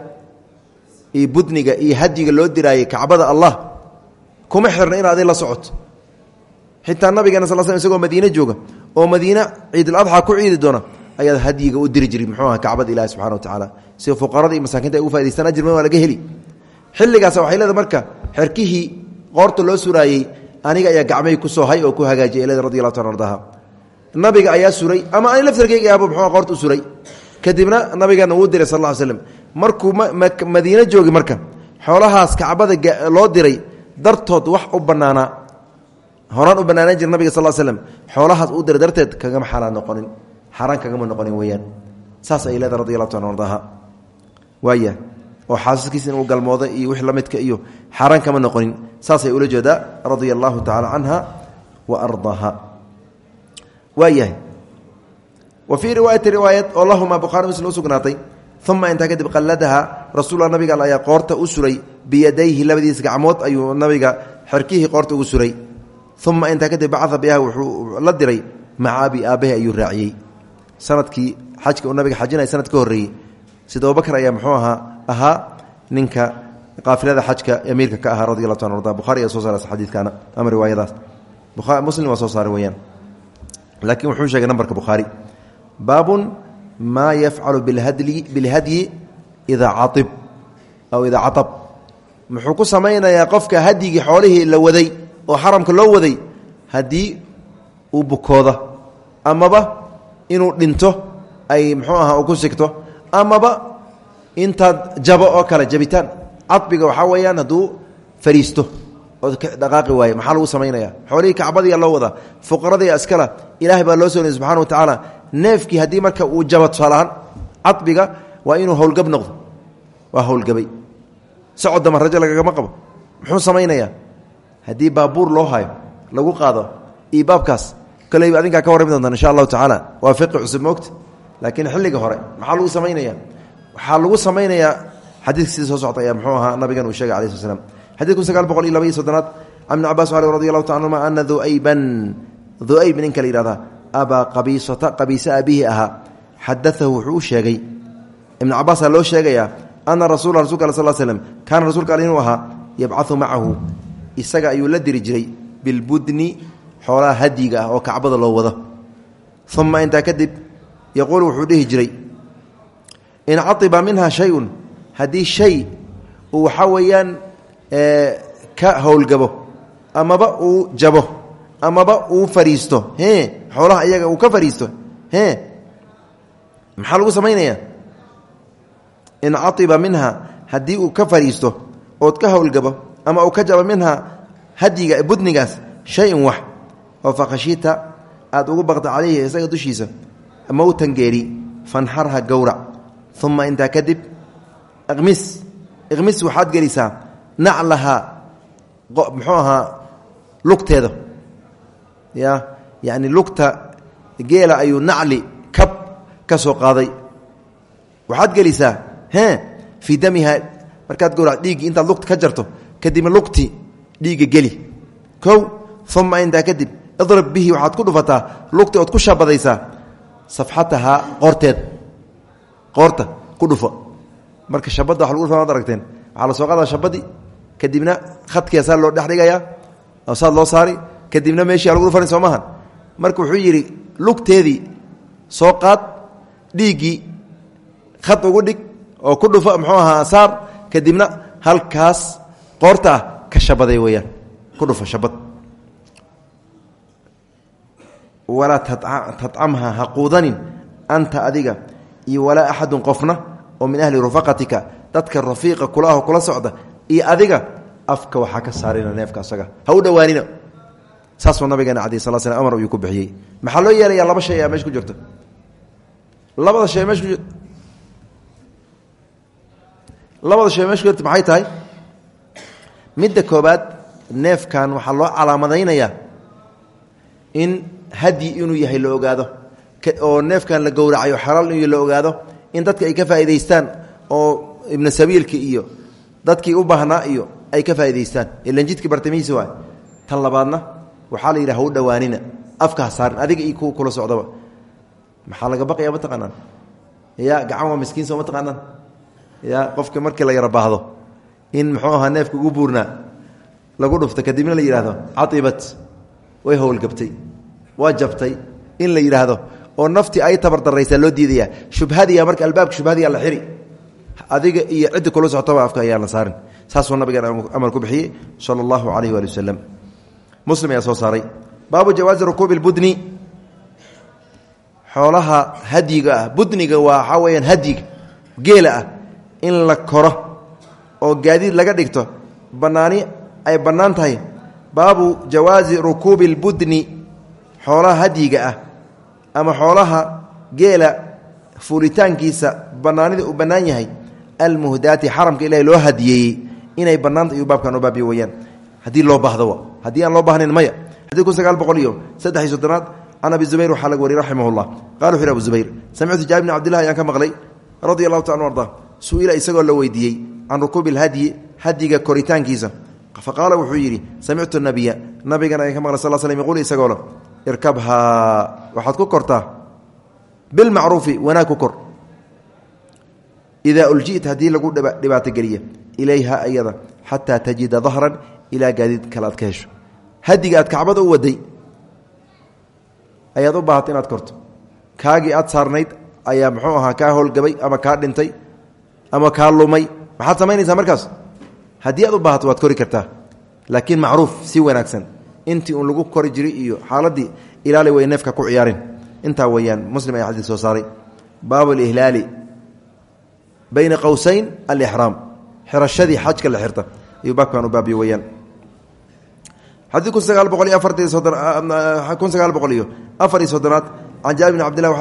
iyo budniga iyo hadyiga loo diraayey kacbada allah kuma xirna in aday la socoto. Xitaa nabigeena sal sl isagoo madiine jooga oo madiine ciidul-adxa ku ciidi doona ayaad hadyiga u diri jiray muxuu aha kacbada ilahi subxana wa tacaala. Si fuqarada iyo ay ugu faidaystaan ajirma waa laga heli. Xilligaas waxay leedahay marka xerkihii qoorta loo suraayey aniga ayaa gacmahii ku soohay oo ku hagaajiyay leeda radi allahu ta ardaha nabiga ayaa suray ama ani laftarkeyga aaba muxuu qoorta u suray. Kadibna nabigeena wuu diray sal ly slam markuu madiine joogi marka xoolahaas kacbada loo diray dartood wax u banaanaa horaan u banaanaan jira nabiga sal slm xoolahaas uu diray darteed kagama xaaraan noqonin xaaraan kagama noqonin weyaan saas ay leedahay radi allahu ta ardaha waaya oo xaasaskiisa inuu galmooda iyo wix la midka iyo xaaraan kama noqonin. Saasay ula jeedaa radia allahu tacala canha wa ardaaha waayahay wa fii riwaayati riwaayad oo bukhari muslim u sugnaatay uma intaa qalladaha rasulla nabiga al ayaa qoorta u suray biyadayhi labadiis gacmood ayuu nabiga xerkihii qoorta ugu suray. Uma intaa kadib bacaa biha wuxuu la diray maca abi aabbahi ayuu raaciyey. Sanadkii xajka uu nabiga xajinaya sanad ka horreeyey sida abubakr ayaa muxuu ahaa ahaa ninka qaafilada xajka amiirka ka ahaa radi allahu ta buhari ayaa soo saara xadiidkaana ama riwaayadaas. Muslim waa soo weyaan laakiin wuxuu sheegay nambarka bukhaari. Baabun maa yafcalu bilhadyi idaa caib aw idaa caab muxuu ku samaynayaa qofka hadyigii xoolihii la waday oo xaramka loo waday haddii uu bukooda amaba inuu dhinto ay muxuu ahaa ku sigto amaba intaad jabo oo kale jabitaan. Cabiga waxaa weeyaan hadduu fariisto oo dhaqaaqi waaye maxaa lagu samaynaya xoolihii kacbadiya loo wadaa fuqaradii askala ilaahay baa loo soonay subxana wa tacaala neefkii haddii marka uu jabo tusaalahaan cadbiga waa inuu howlgab noqdo. Waa howlgabay. Socodama rajo lagagama qabo. Muxuu samaynayaa? Haddii baabuur loo hayo lagu qaado iyo baabkaas koleyba adinkaa ka warrami doontaan insha allahu tacaala. Waa fiqi cusub moogta. Laakiin xilliga hore maxaa lagu samaynaya waxaa lagu samaynayaa xadiidka sida soo socta ayaa muxuu ahaa nabigan uu sheegay alai sl slam xadidku sagaal boqol iyo laba iyo soddonaad can ibni cabas radi allahu taala anhuma ana duayban duayb ninka la yihahda abaa qabiisata sheegay ibnu cabaasaa loo sheegayaa ana rasula rasulka al sal slm kaana rasuulka al inuu ahaa yabcau macahu isaga ayuu la diri jiray bilbudni xoolaha hadiga ah oo kacbada loo wado. Uma intaa kadib yaquul wuxuu dhihi jiray in caiba minha shayun. Haddii shay uu waxaa weeyaan ka howlgabo amaba uu jabo amaba uu fariisto e xoolaha iyaga uu ka fariisto maxaa lagu samaynaya in caiba minha haddii uu ka fariisto ood ka howlgabo ama uu ka jabo minha hadiga budnigaas shay-un wax oo faqashita aad ugu baqda calayhi isaga dushiisa mowtan geeri fanxarha gowrac. Uma intaa kadib iqmis iqmis waxaad gelisaa naclahaa muxuu ahaa lugteeda. Ya yacni lugta geela ayuu nacli kab ka soo qaaday. Waxaad gelisaa fii damiha markaad gowrac dhiiggii intaad lugta ka jarto kadibna lugti dhiigga geli. Kow uma intaa kadib idrib bihi waxaad ku dhufataa lugti ood ku shabadaysaa safxatahaa qoorteed. Qoorta ku dhufo. Marka shabadda wa lagu dhufa ad aragteen. Waxaa la soo qaadaa shabadii kadibna khadkia saa loo dhex dhigayaa oo saad loo saari kadibna meeshii lagu qaad dhiiggii khad ugu dhig oo ku dhufa muxuu ahaa saar kadibna halkaas qoorta ah ka shabaday weeyaan ku dhufa shabad. Walaa tacamha ha quudanin anta adiga iyo walaa axadun qofna oo min ahli rufaqatika dadka rafiiqa kula ah kula socda iyo adiga afka waxaa ka saarina neefka asaga. Ha u dhowaanina saasuu nabigeena calayi sala slam amar ayuu ku bixiyey. Maxaa loo yeelayaa laba shay a meesha ku jirta? Labada shay meesha labada shay meesha ku jirta maxay tahay? Midda koobaad neefkan waxaa loo calaamadaynayaa in hadyi inuu yahay la ogaado oo neefkan la gowracayo xalaal inuu la ogaado in dadka ay ka faa'idaystaan oo ibna sabiilki iyo dadkii u baahnaa iyo ay ka faa'idaystaan ilan jidkii bartamihiisa waay tan labaadna waxaa la yidhaha ha u dhowaanina afka saarin adiga iyo kuwa kula socdaba maxaa laga baqaya ma taqaanaan? Ya gacan waa miskiin soo ma taqaanaan ya qofka markii la yaro baahdo in muxuu ahaa neefka ugu buurnaa lagu dhufto kadibna la yidhahdo caibat way howlgabtay waa jabtay. In la yidhaahdo oo naftii ay tabardaraysaa loo diidaya shubhadiya marka albaabka shubhadiya la xiri adiga iyo ciddi kula socotaba afka ayaan la saarin. Saasuu nabigan amar ku bixiyey sala allahu calayh waali muslim ayaa soo saaray. Baabu jawaazi rukuubi lbudni xoolaha hadyiga ah budniga waa waxaa weyaan geela ah in la koro oo gaadiid laga dhigto bannaani ay bannaan tahay baabu jawaazi rukuubi lbudni xoolaha hadyiga ah ama xoolaha geela fuulitaankiisa bannaanida uu bannaan yahay almuhdaati xaramka ilahi loo hadiyeeyey inay bannaanta iyuu baabkan u baabiye weyaan haddii loo baahdo haddii aan loo baahnayn maya. Xadii kun sagaal boqol iyo saddex iyo soddonaad can abi zubayr waxaa laga wariyey raximah llah qala wuxu yhi abu zubayr samictu jaabir bni cabdillahi ayaan ka maqlay radia allahu taala arda su'ila isagoo la weydiiyey can rukuubi lhadyi hadyiga koritaankiisa. Faqaala wuxuu yidhi samictu nabiya nabigan ka maqlay sal slm yquul isagoo le irkabhaa waxaad ku kortaa? Bilmacruufi wanaag ku kor. Idaa uljita haddii lagu dhibaatogeliya ilayha ayada xataa tajida dahran ilaa gaadiid kale aad ka hesho. Hadiga aad kacbada u waday ayaad u korto. Kaagii aad saarnayd ayaa muxuu ahaa kaa howlgabay ama kaa dhintay ama kaa lumay. Maxaad samaynaysaa markaas? Haddii aad u baahato waad kori kartaa. Laakiin macruuf si wanaagsan. Intii uun lagu kori jiray iyo xaaladii ilaali way neefka ku ciyaarin. Intaa weyaan muslim ayaa xadiis soo saaray. Baabu lihlaali bayna qowsayn alixraam xirashadii xajka la xirta. Ayuu baabkan u baabiyo weyaan xadii kun boqol iyo afartii kun sagaal boqol iyo afar iyo soddonaad can jaabir bn cabdillah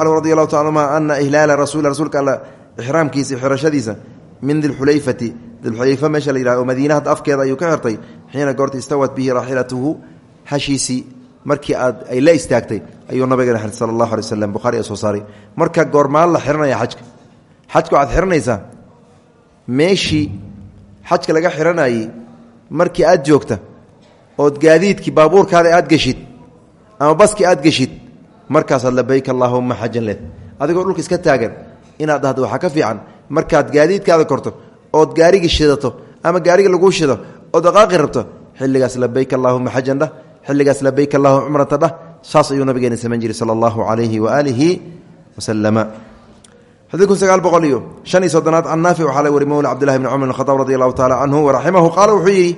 taala anhuma ana ihlaala rasuul rasuulka alla ixraamkiisa xirashadiisa min dilxulayfati dilxulayfa meesha la yihah oo madiina afkeeda ayuu ka xirtay xiina goorta istawat bihi raaxilatuhu hashiisii markii aad ay la istaagtay ayuu nabigeena xir sala allahu alay bukhari soo saaray. Marka goormaan la xiranaya xajka xajka waxaad xiranaysaa meeshii xajka laga xiranayey markii aad joogta ood gaadiidkii baabuurkaada aad geshid ama baskii aad geshid markaasaad labayk allaahuma xajan leed adigoo dhulka iska taagan inaad dhahdo waxaa ka fiican markaad gaadiidkaada korto ood gaarigii shidato ama gaarigii laguu shido ood dhaqaaqi rabto xilligaas labayk allaahuma xajan dhah xilligaas labayk allahu cumrata dhah saas ayuu nabigeena samayn jiray sala allahu calayhi waaalihi wasalama xadii kun sagaal boqol iyo shan iyo soddonaad can waxaa la wari mowla cabdillahi bni cumar khadaab radi allahu taala canhu waraximahu qaala wuxuu yidhi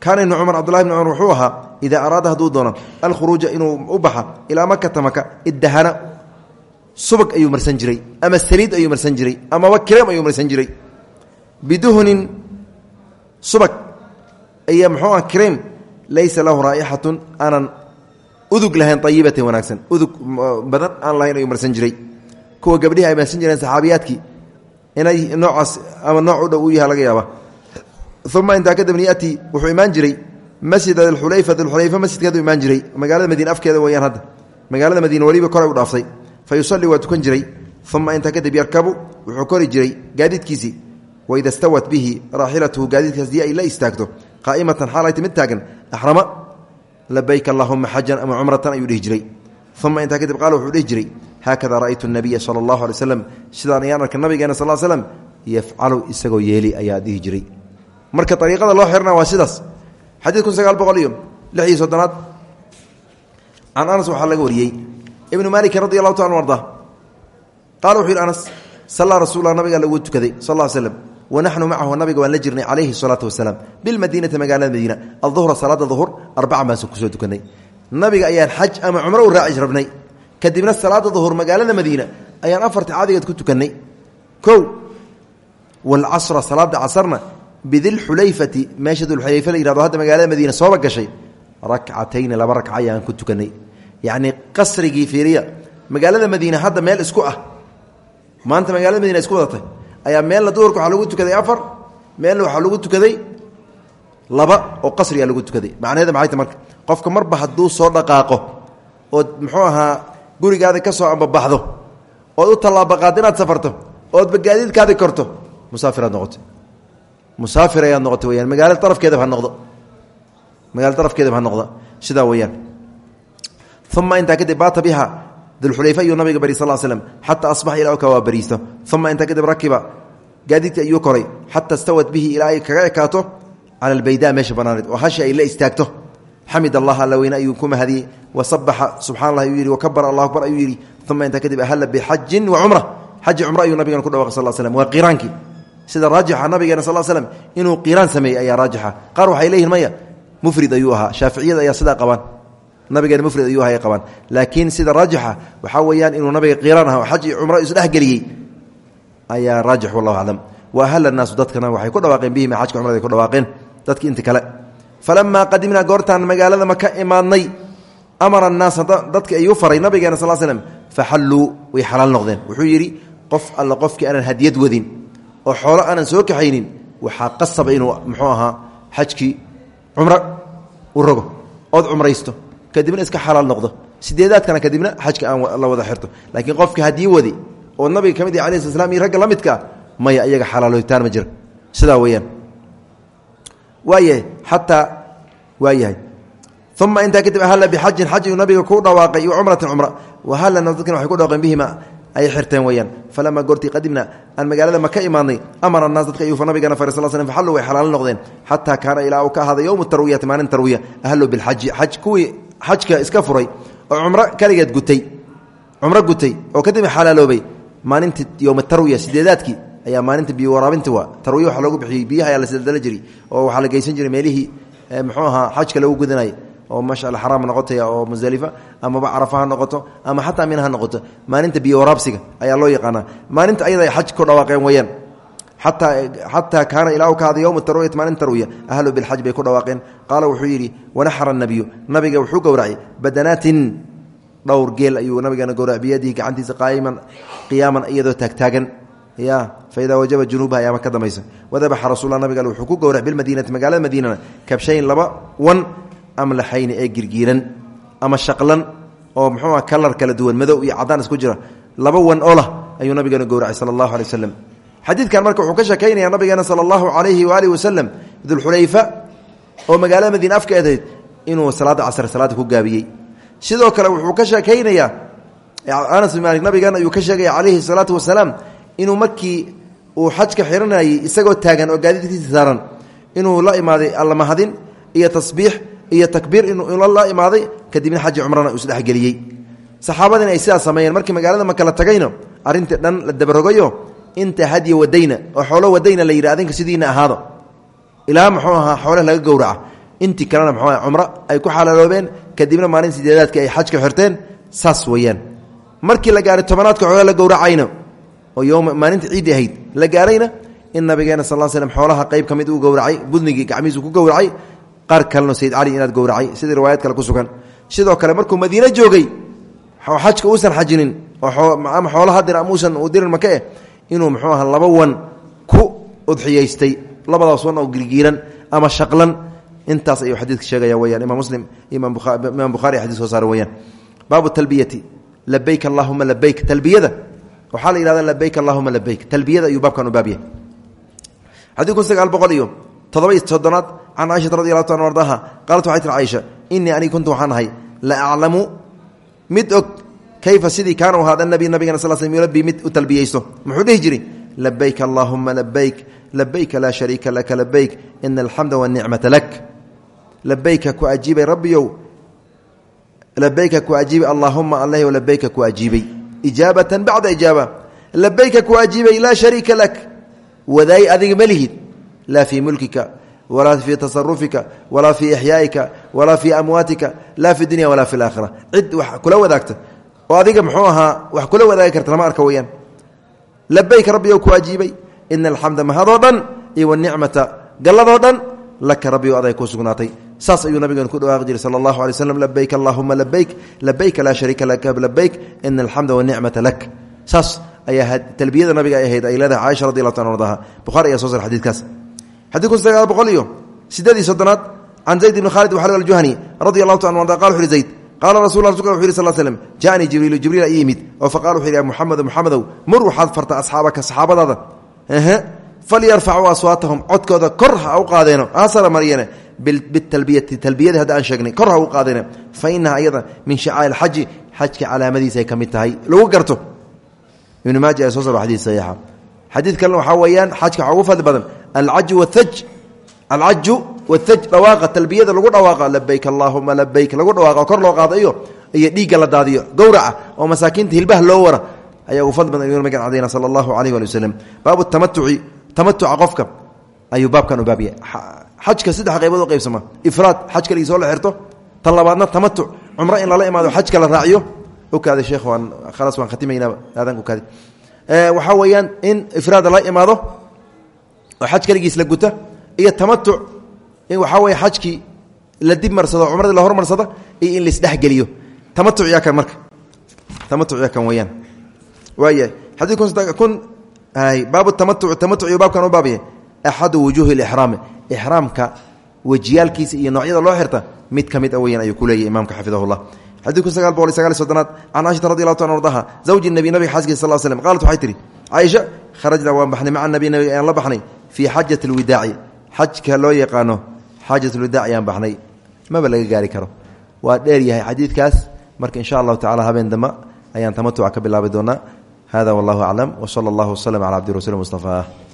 kaana ibnu cumar cabdullahi bni cumar wuxuu ahaa idaa araada hadduu doono alkhuruuja inuu u baxa ilaa makata maka iddahana subag ayuu marsan jiray ama saliid ayuu marsan jiray amaba kireem ayuu marsan jiray. Biduhnin subag iyo muxuu ah kireem laysa lahu raa'ixatun aanan udug lahayn ayibatin wanaagsan. Udug badan aan lahayn ayuu marsan jiray. Kuwa gabdhihi ay marsan jireen saxaabiyaadkii inay noocaas ama nooc dhow u yaha laga yaaba uma intaa kadibna yatii wuxuu imaan jiray masjid xulayfa xulayfa masjidkeedu imaan jiray. Magaalada madiine afkeeda weyaan hadda. Magaalada madiine weliba koray u dhaaftay fa yusalli waa tukan jiray uma intaa kadib yarkabu wuxuu kori jiray gaadiidkiisii waida stawat bihi raaxilatuhu gaadiidkaas dii ay la istaagto qaa'imatan xaalay timid taagan axrama labayk allahuma xajan ama cumratan ayuu dhihi jiray uma intaa kadib qaala wuxuu dhihi jiray haakada ra'aytu nabiya sala allahu alay slam sidaan ayaan arka nabigeena sal slam yafcalu isagoo yeeli ayaa dhihi jiray marka ariiqada loo xirna waa sidaas xadiid kun sagaal boqol iyo ibnu maalikin radi allahu taala arda. Qaala wuxuu yidhi anas sallaa rasulla nabiga lagu tukaday sal l slm wanaxnu macahu nabiga waan la jirnay calayhi salaatu wasalaam bilmadiinati magaalada madiina aduhra salaada duhur arbacan baan ku soo tukanay. Nabiga ayaan xaj ama cumro u raaci rabnay. Kadibna salaada duhur magaalada madiina ayaan afarta caadigeed ku tukanay. O wlcasra salaada casarna bidilxulayfati meesha dulxulayfa la yihahdo hadda magaalada madiina sooba gashay. Rakcatayni laba yacnii qasrigii fiiriya. Magaalada madiina hadda meel isku ah. Maanta magaalada madiina isku wadatay. Ayaa meelna duhurka waxaa lagu tukaday afar meelna waxaa lagu tukaday laba oo qasrigaa lagu tukaday. Macnaheeda maxay ta qofka marba hadduu soo dhaqaaqo ood muxuu ahaa gurigaada ka soo ambabaxdo ood u tallaabaqaad inaad safarto oodba gaadiidkaadi korto musaafiraad noqotay. Musaafir ayaad noqotay weyaan magaalada darafkeedaba ha noqdo. Magaalada darafkeedaba ha noqdo. Sidaa weyaan uma intaa kadib baata biha dulxulayfa ayuu nabiga bari sal slm xataa asbaxa ilaa ka waa bariisto uma intaa kadib rakiba gaadiidka ayuu koray xata stawat bihi ilaa ay kaga ekaato cala albayda meesha banaaneed oo hashi ay la istaagto xamid allah alla weyne ayuu ku mahadiyey wasabaxa subxana allah ayuu yidhi wakabara allah akbar ayuu yidhi uma intaa kadib ahalla bixajin wa cumra xaji cumro ayuu nabigan ku dhawaqay sal slm waa qiraankii sida raajixa nabigeena sal slm inuu qiraan sameeyey ayaa raajixa qaar waxay nabigeena mufrid ayuu ahaa qabaan. Laakiin sida raajixa waxaa weeyaan inuu nabiga oo xaj iyo cumro isdhexgeliyey ayaa raajix wallahu aclam. Wa ahalla naasu dadkana waxay ku dhawaaqeen bihima xajka cumrada ku dhawaaqeen dadki inta kale. Falamaa qadimnaa goortaan magaalada maka imaadnay amara annaasa dadki ayuu faray nabigeena sal slm faxalluu way xalaal noqdeen. Wuxuu yidhi qof alla qofkii aanan hadiyad wadin oo xoolo aanan soo kaxaynin waxaa qasaba inuu muxuu ahaa xajkii cumro u rogo ood kadibna iska xalaal noqdo. Sideedaadkana kadibna xajka aan la wada xirto. Laakiin qofkii hadiyi wadi oo nabiga ka mid yahy alai iyo ragga la midkaa maya iyaga xalaalohitaan ma jira sidaa weeyaan. Waayahay xataa waa yahay uma intaa kadib ahalla bixajin xaj ayuu nabiga ku dhawaaqay iyo cumratin cumra. Wahallana dadkan waxay ku dhawaaqeen bihima ay xirteen weyaan falamaa goortii qadimna aan magaalada maka imaadnay amara annaas dadka ayuu nabigana fare sal slm faxallu way xalaalo noqdeen. Xataa kaana ilaa uu ka ahaaday yowmu tarwiyati tarwiya ahalluu bilxaji xaj kuwii xajka iska furay oo cumro kaligeed gutay cumro gutay oo kadib xalaaloobay maalintii yowma tarwiya sideedaadkii ayaa maalinta biyo waraabinta waa. Tarwiya waxa loogu bixiyey biyaha ayaa la sildala jiray oo waxaa la geysan jiray meelihii muxuu ahaa xajka lagu gudanayay oo maasha alla xaraam noqotaya oo musdalifa amaba carafa ha noqoto ama xataa mina ha noqoto. Maalinta biyo waraabsiga ayaa loo yaqaanaa. Maalinta ayada ay ku dhawaaqeen weyaan xataa kaana ilaa u ka hada yowma tarwiyati maalin tarwiya ahlu bilxaj bay ku dhawaaqeen. Qaala wuxuu yidhi wanaxara nabiyu nabiga wuxuu gowracay badanaatin dhowr geel ayuu nabigeena gowracay biyadihi gacantiisa qaaiman qiyaaman iyadoo taagtaagan ya faidaa wajaba junuubaha ayaama ka dambaysa wadabaxa rasulla nabiga wuxuu ku gowrac bilmadiinati magaalada madiinana kabshayn laba wan amlaxayni ee girgiiran ama shaqlan oo muxuu ah kalar kala duwan madow iyo cadaan isku jira laba wan oo lah ayuu nabigeena gowracay xadiidkan marka wuxuu ka sheekaynaya nabigeena sala allahu calayhi waaalih wasalam dulxulayfa oo magaalada madiine afka edayd inuu salaadda casr salaada ku gaabiyey. Sidoo kale wuxuu ka sheekaynayaa anas bin maalik nabigeena ayuu ka sheegaya calayhi salaatu wasalaam inuu markii uu xajka xiranayey isagoo taagan oo gaadiidkiisa saaran. Inuu la imaaday allamahadin iyo tasbiix iyo takbiir inuu la imaaday kadibna xaji cumrana uu isdhexgeliyey. Saxaabadina ay sidaas sameeyeen. Markii magaalada ma kala tagayno arrintii dhan la dabarogayo inta hadya wadayna oo xoolo wadayna la yidhi adinka sidiina ahaado. Ilaa muxuu ahaa xoole laga gowraca. Intii kalena muxuu aha ay ku xalaaloobeen kadibna maalin sideedaadkii ay xajka xirteen saas weeyaan. Markii la gaaray tobanaadka xoole la gowracayna oo yowma maalinta ciiddi ahayd la gaarayna in nabigeena sal slm xoolaha qayb ka mid gowracay budnigii gacmihiisu ku gowracay qaar kalena sayd cali inaad gowracay sidii riwaayad kale ku sugan. Sidoo kale markuu madiine joogay xajka uusan xajinin ama xoolaha dir ama dirin make inuu muxuu aha laba wan ku udxiyaystay labadaas wan oo girgiiran ama shaqlan. Intaas ayuu xadiidka sheegaya weyaan imaam muslim imaam bukhari xadis soo saara weyaan baabu talbiyati labayk allahuma labayk talbiyada waxaa la yihahda labayk allahuma labayk talbiyada ayuu baabkan u baabyahay xadii kun sagaal boqol iyo todoba iyo soddonaad can caaishata radi allahu ta an ardaha qaalat waxay tiri caaisha kuntu waxaan la aclamu mid kayfa sidii kaana u ahaada nabi nabigana sal sl yulabii mid u talbiyeysto muxuu dhihi jiray labayk allahuma labayk labayka laa shariika laka labayk ina alxamda wanicmata lak labayka ku ajiibay rabbiyow labayka ku ajiibay allaahuma allah labayka ku ajiibay ijaabatan bacda ijaaba labayka ku ajiibay laa shariika lak wadaay adiga ma lihid laa fii mulkika walaa fii tasarufika walaa fii ixyaaika walaa fii amwaatika laa fi dunya walaa fi laakhira cid wax kula wadaagta oo adiga muxuu ahaa wax kula wadaagi karta lama arka weyaan labayka rabbiyow ku ajiibay ina alxamda mahadoo iyo wanicmata galladoo dhan laka aday ku sugnaatay. Saas ayuu nabigeenu ku dhawaaqi jiray sala allahu alay slam labayk allahuma labayk labayka laa shariika laka labayk ina alxamda wanicmata lak. Saas ayaa talbiyada nabiga ay ahayd ay leedahay caaisha radi allahu ta ardaha bukhari ayaa sar xadidkaas xadid kun sagaal boqol iyo sideedii soddonaad can zayd ibni khaalid waxal aljuhani radi allahu ta arda qala wuxu uhi qaala rasulka wuxu yhi sal slm jaanii jibriilu jibriil ii yimid oo faqala wuxu yhi ya muxamedu muxamedow mur waxaad farta asxaabaka saxaabadaada falyarfacuu aswaatahum codkooda kor ha u qaadeeno hasara maryeene bitalbiyati talbiyada hadda aan sheegnay kor ha u qaadeene fa inaha ayada min shacaa'ir xaji xajka calaamadiisa ay ka mid tahay lagu garto ibn maaja ee soo sar xadii saxiixa xadiid kalena dhawaaqa talbiyada lagu dhawaaqa labayk allaahuma labayk lagu dhawaaqa kor loo qaado iyo iyo dhiigga la daadiyo gowraca oo masaakiinta hilbaha loo wara ayaa ugu fadli badan nabigan cadayna sala allahu alayh wali waslem baabu tamatuci tamatuca qofka ayuu baabkan u baabiyay xajka saddex qaybood u qaybsama ifraad xaj kaligiisoo la xirto tan labaadna tamatuc cumro in lala imaado xajka la raaciyo ukaada sheekh waan khalaas waan khatimaynaaba aadanka ukaadi waxaa weeyaan in ifraad la imaado oo xaj kaligiis la guta iyo tamatuc in waxaa weeye xajkii la dib marsado cumradii la hormarsado iyo in laisdhexgeliyo tamatuc yaa kan marka. Tamatuc yaa kan weeyaan. Waayahay xadii kun baabu tamatuc tamatuc iyo baabkan u baabyahay axadu wujuuhi lixraami ixraamka wejiyaalkiisa iyo noocyada loo xirta mid ka mid a weyan ayuu ku leeyahy imaamka xafidahullah. Xadii kun sagaal boqol sagaal soddonaad can caaishata radi allahu ta an ardaha zawji nebi nabiga xaaskiisa sal slm qaalat waxay tihi caaisha kharajnaa waan baxnay maca nabi nabiga ayaan la baxnay fii xajati alwidaaci xajka loo yaqaano xaajat alwidaac ayaan baxnay. Maba laga gaari karo. Waa dheer yahay xadiidkaas. Marka insha allahu tacala habeen dambe ayaan tamatuca ka bilaabi doonaa. Hada wallahu aclam wsala allahu waslm cala cabdi rasuuli mustafaah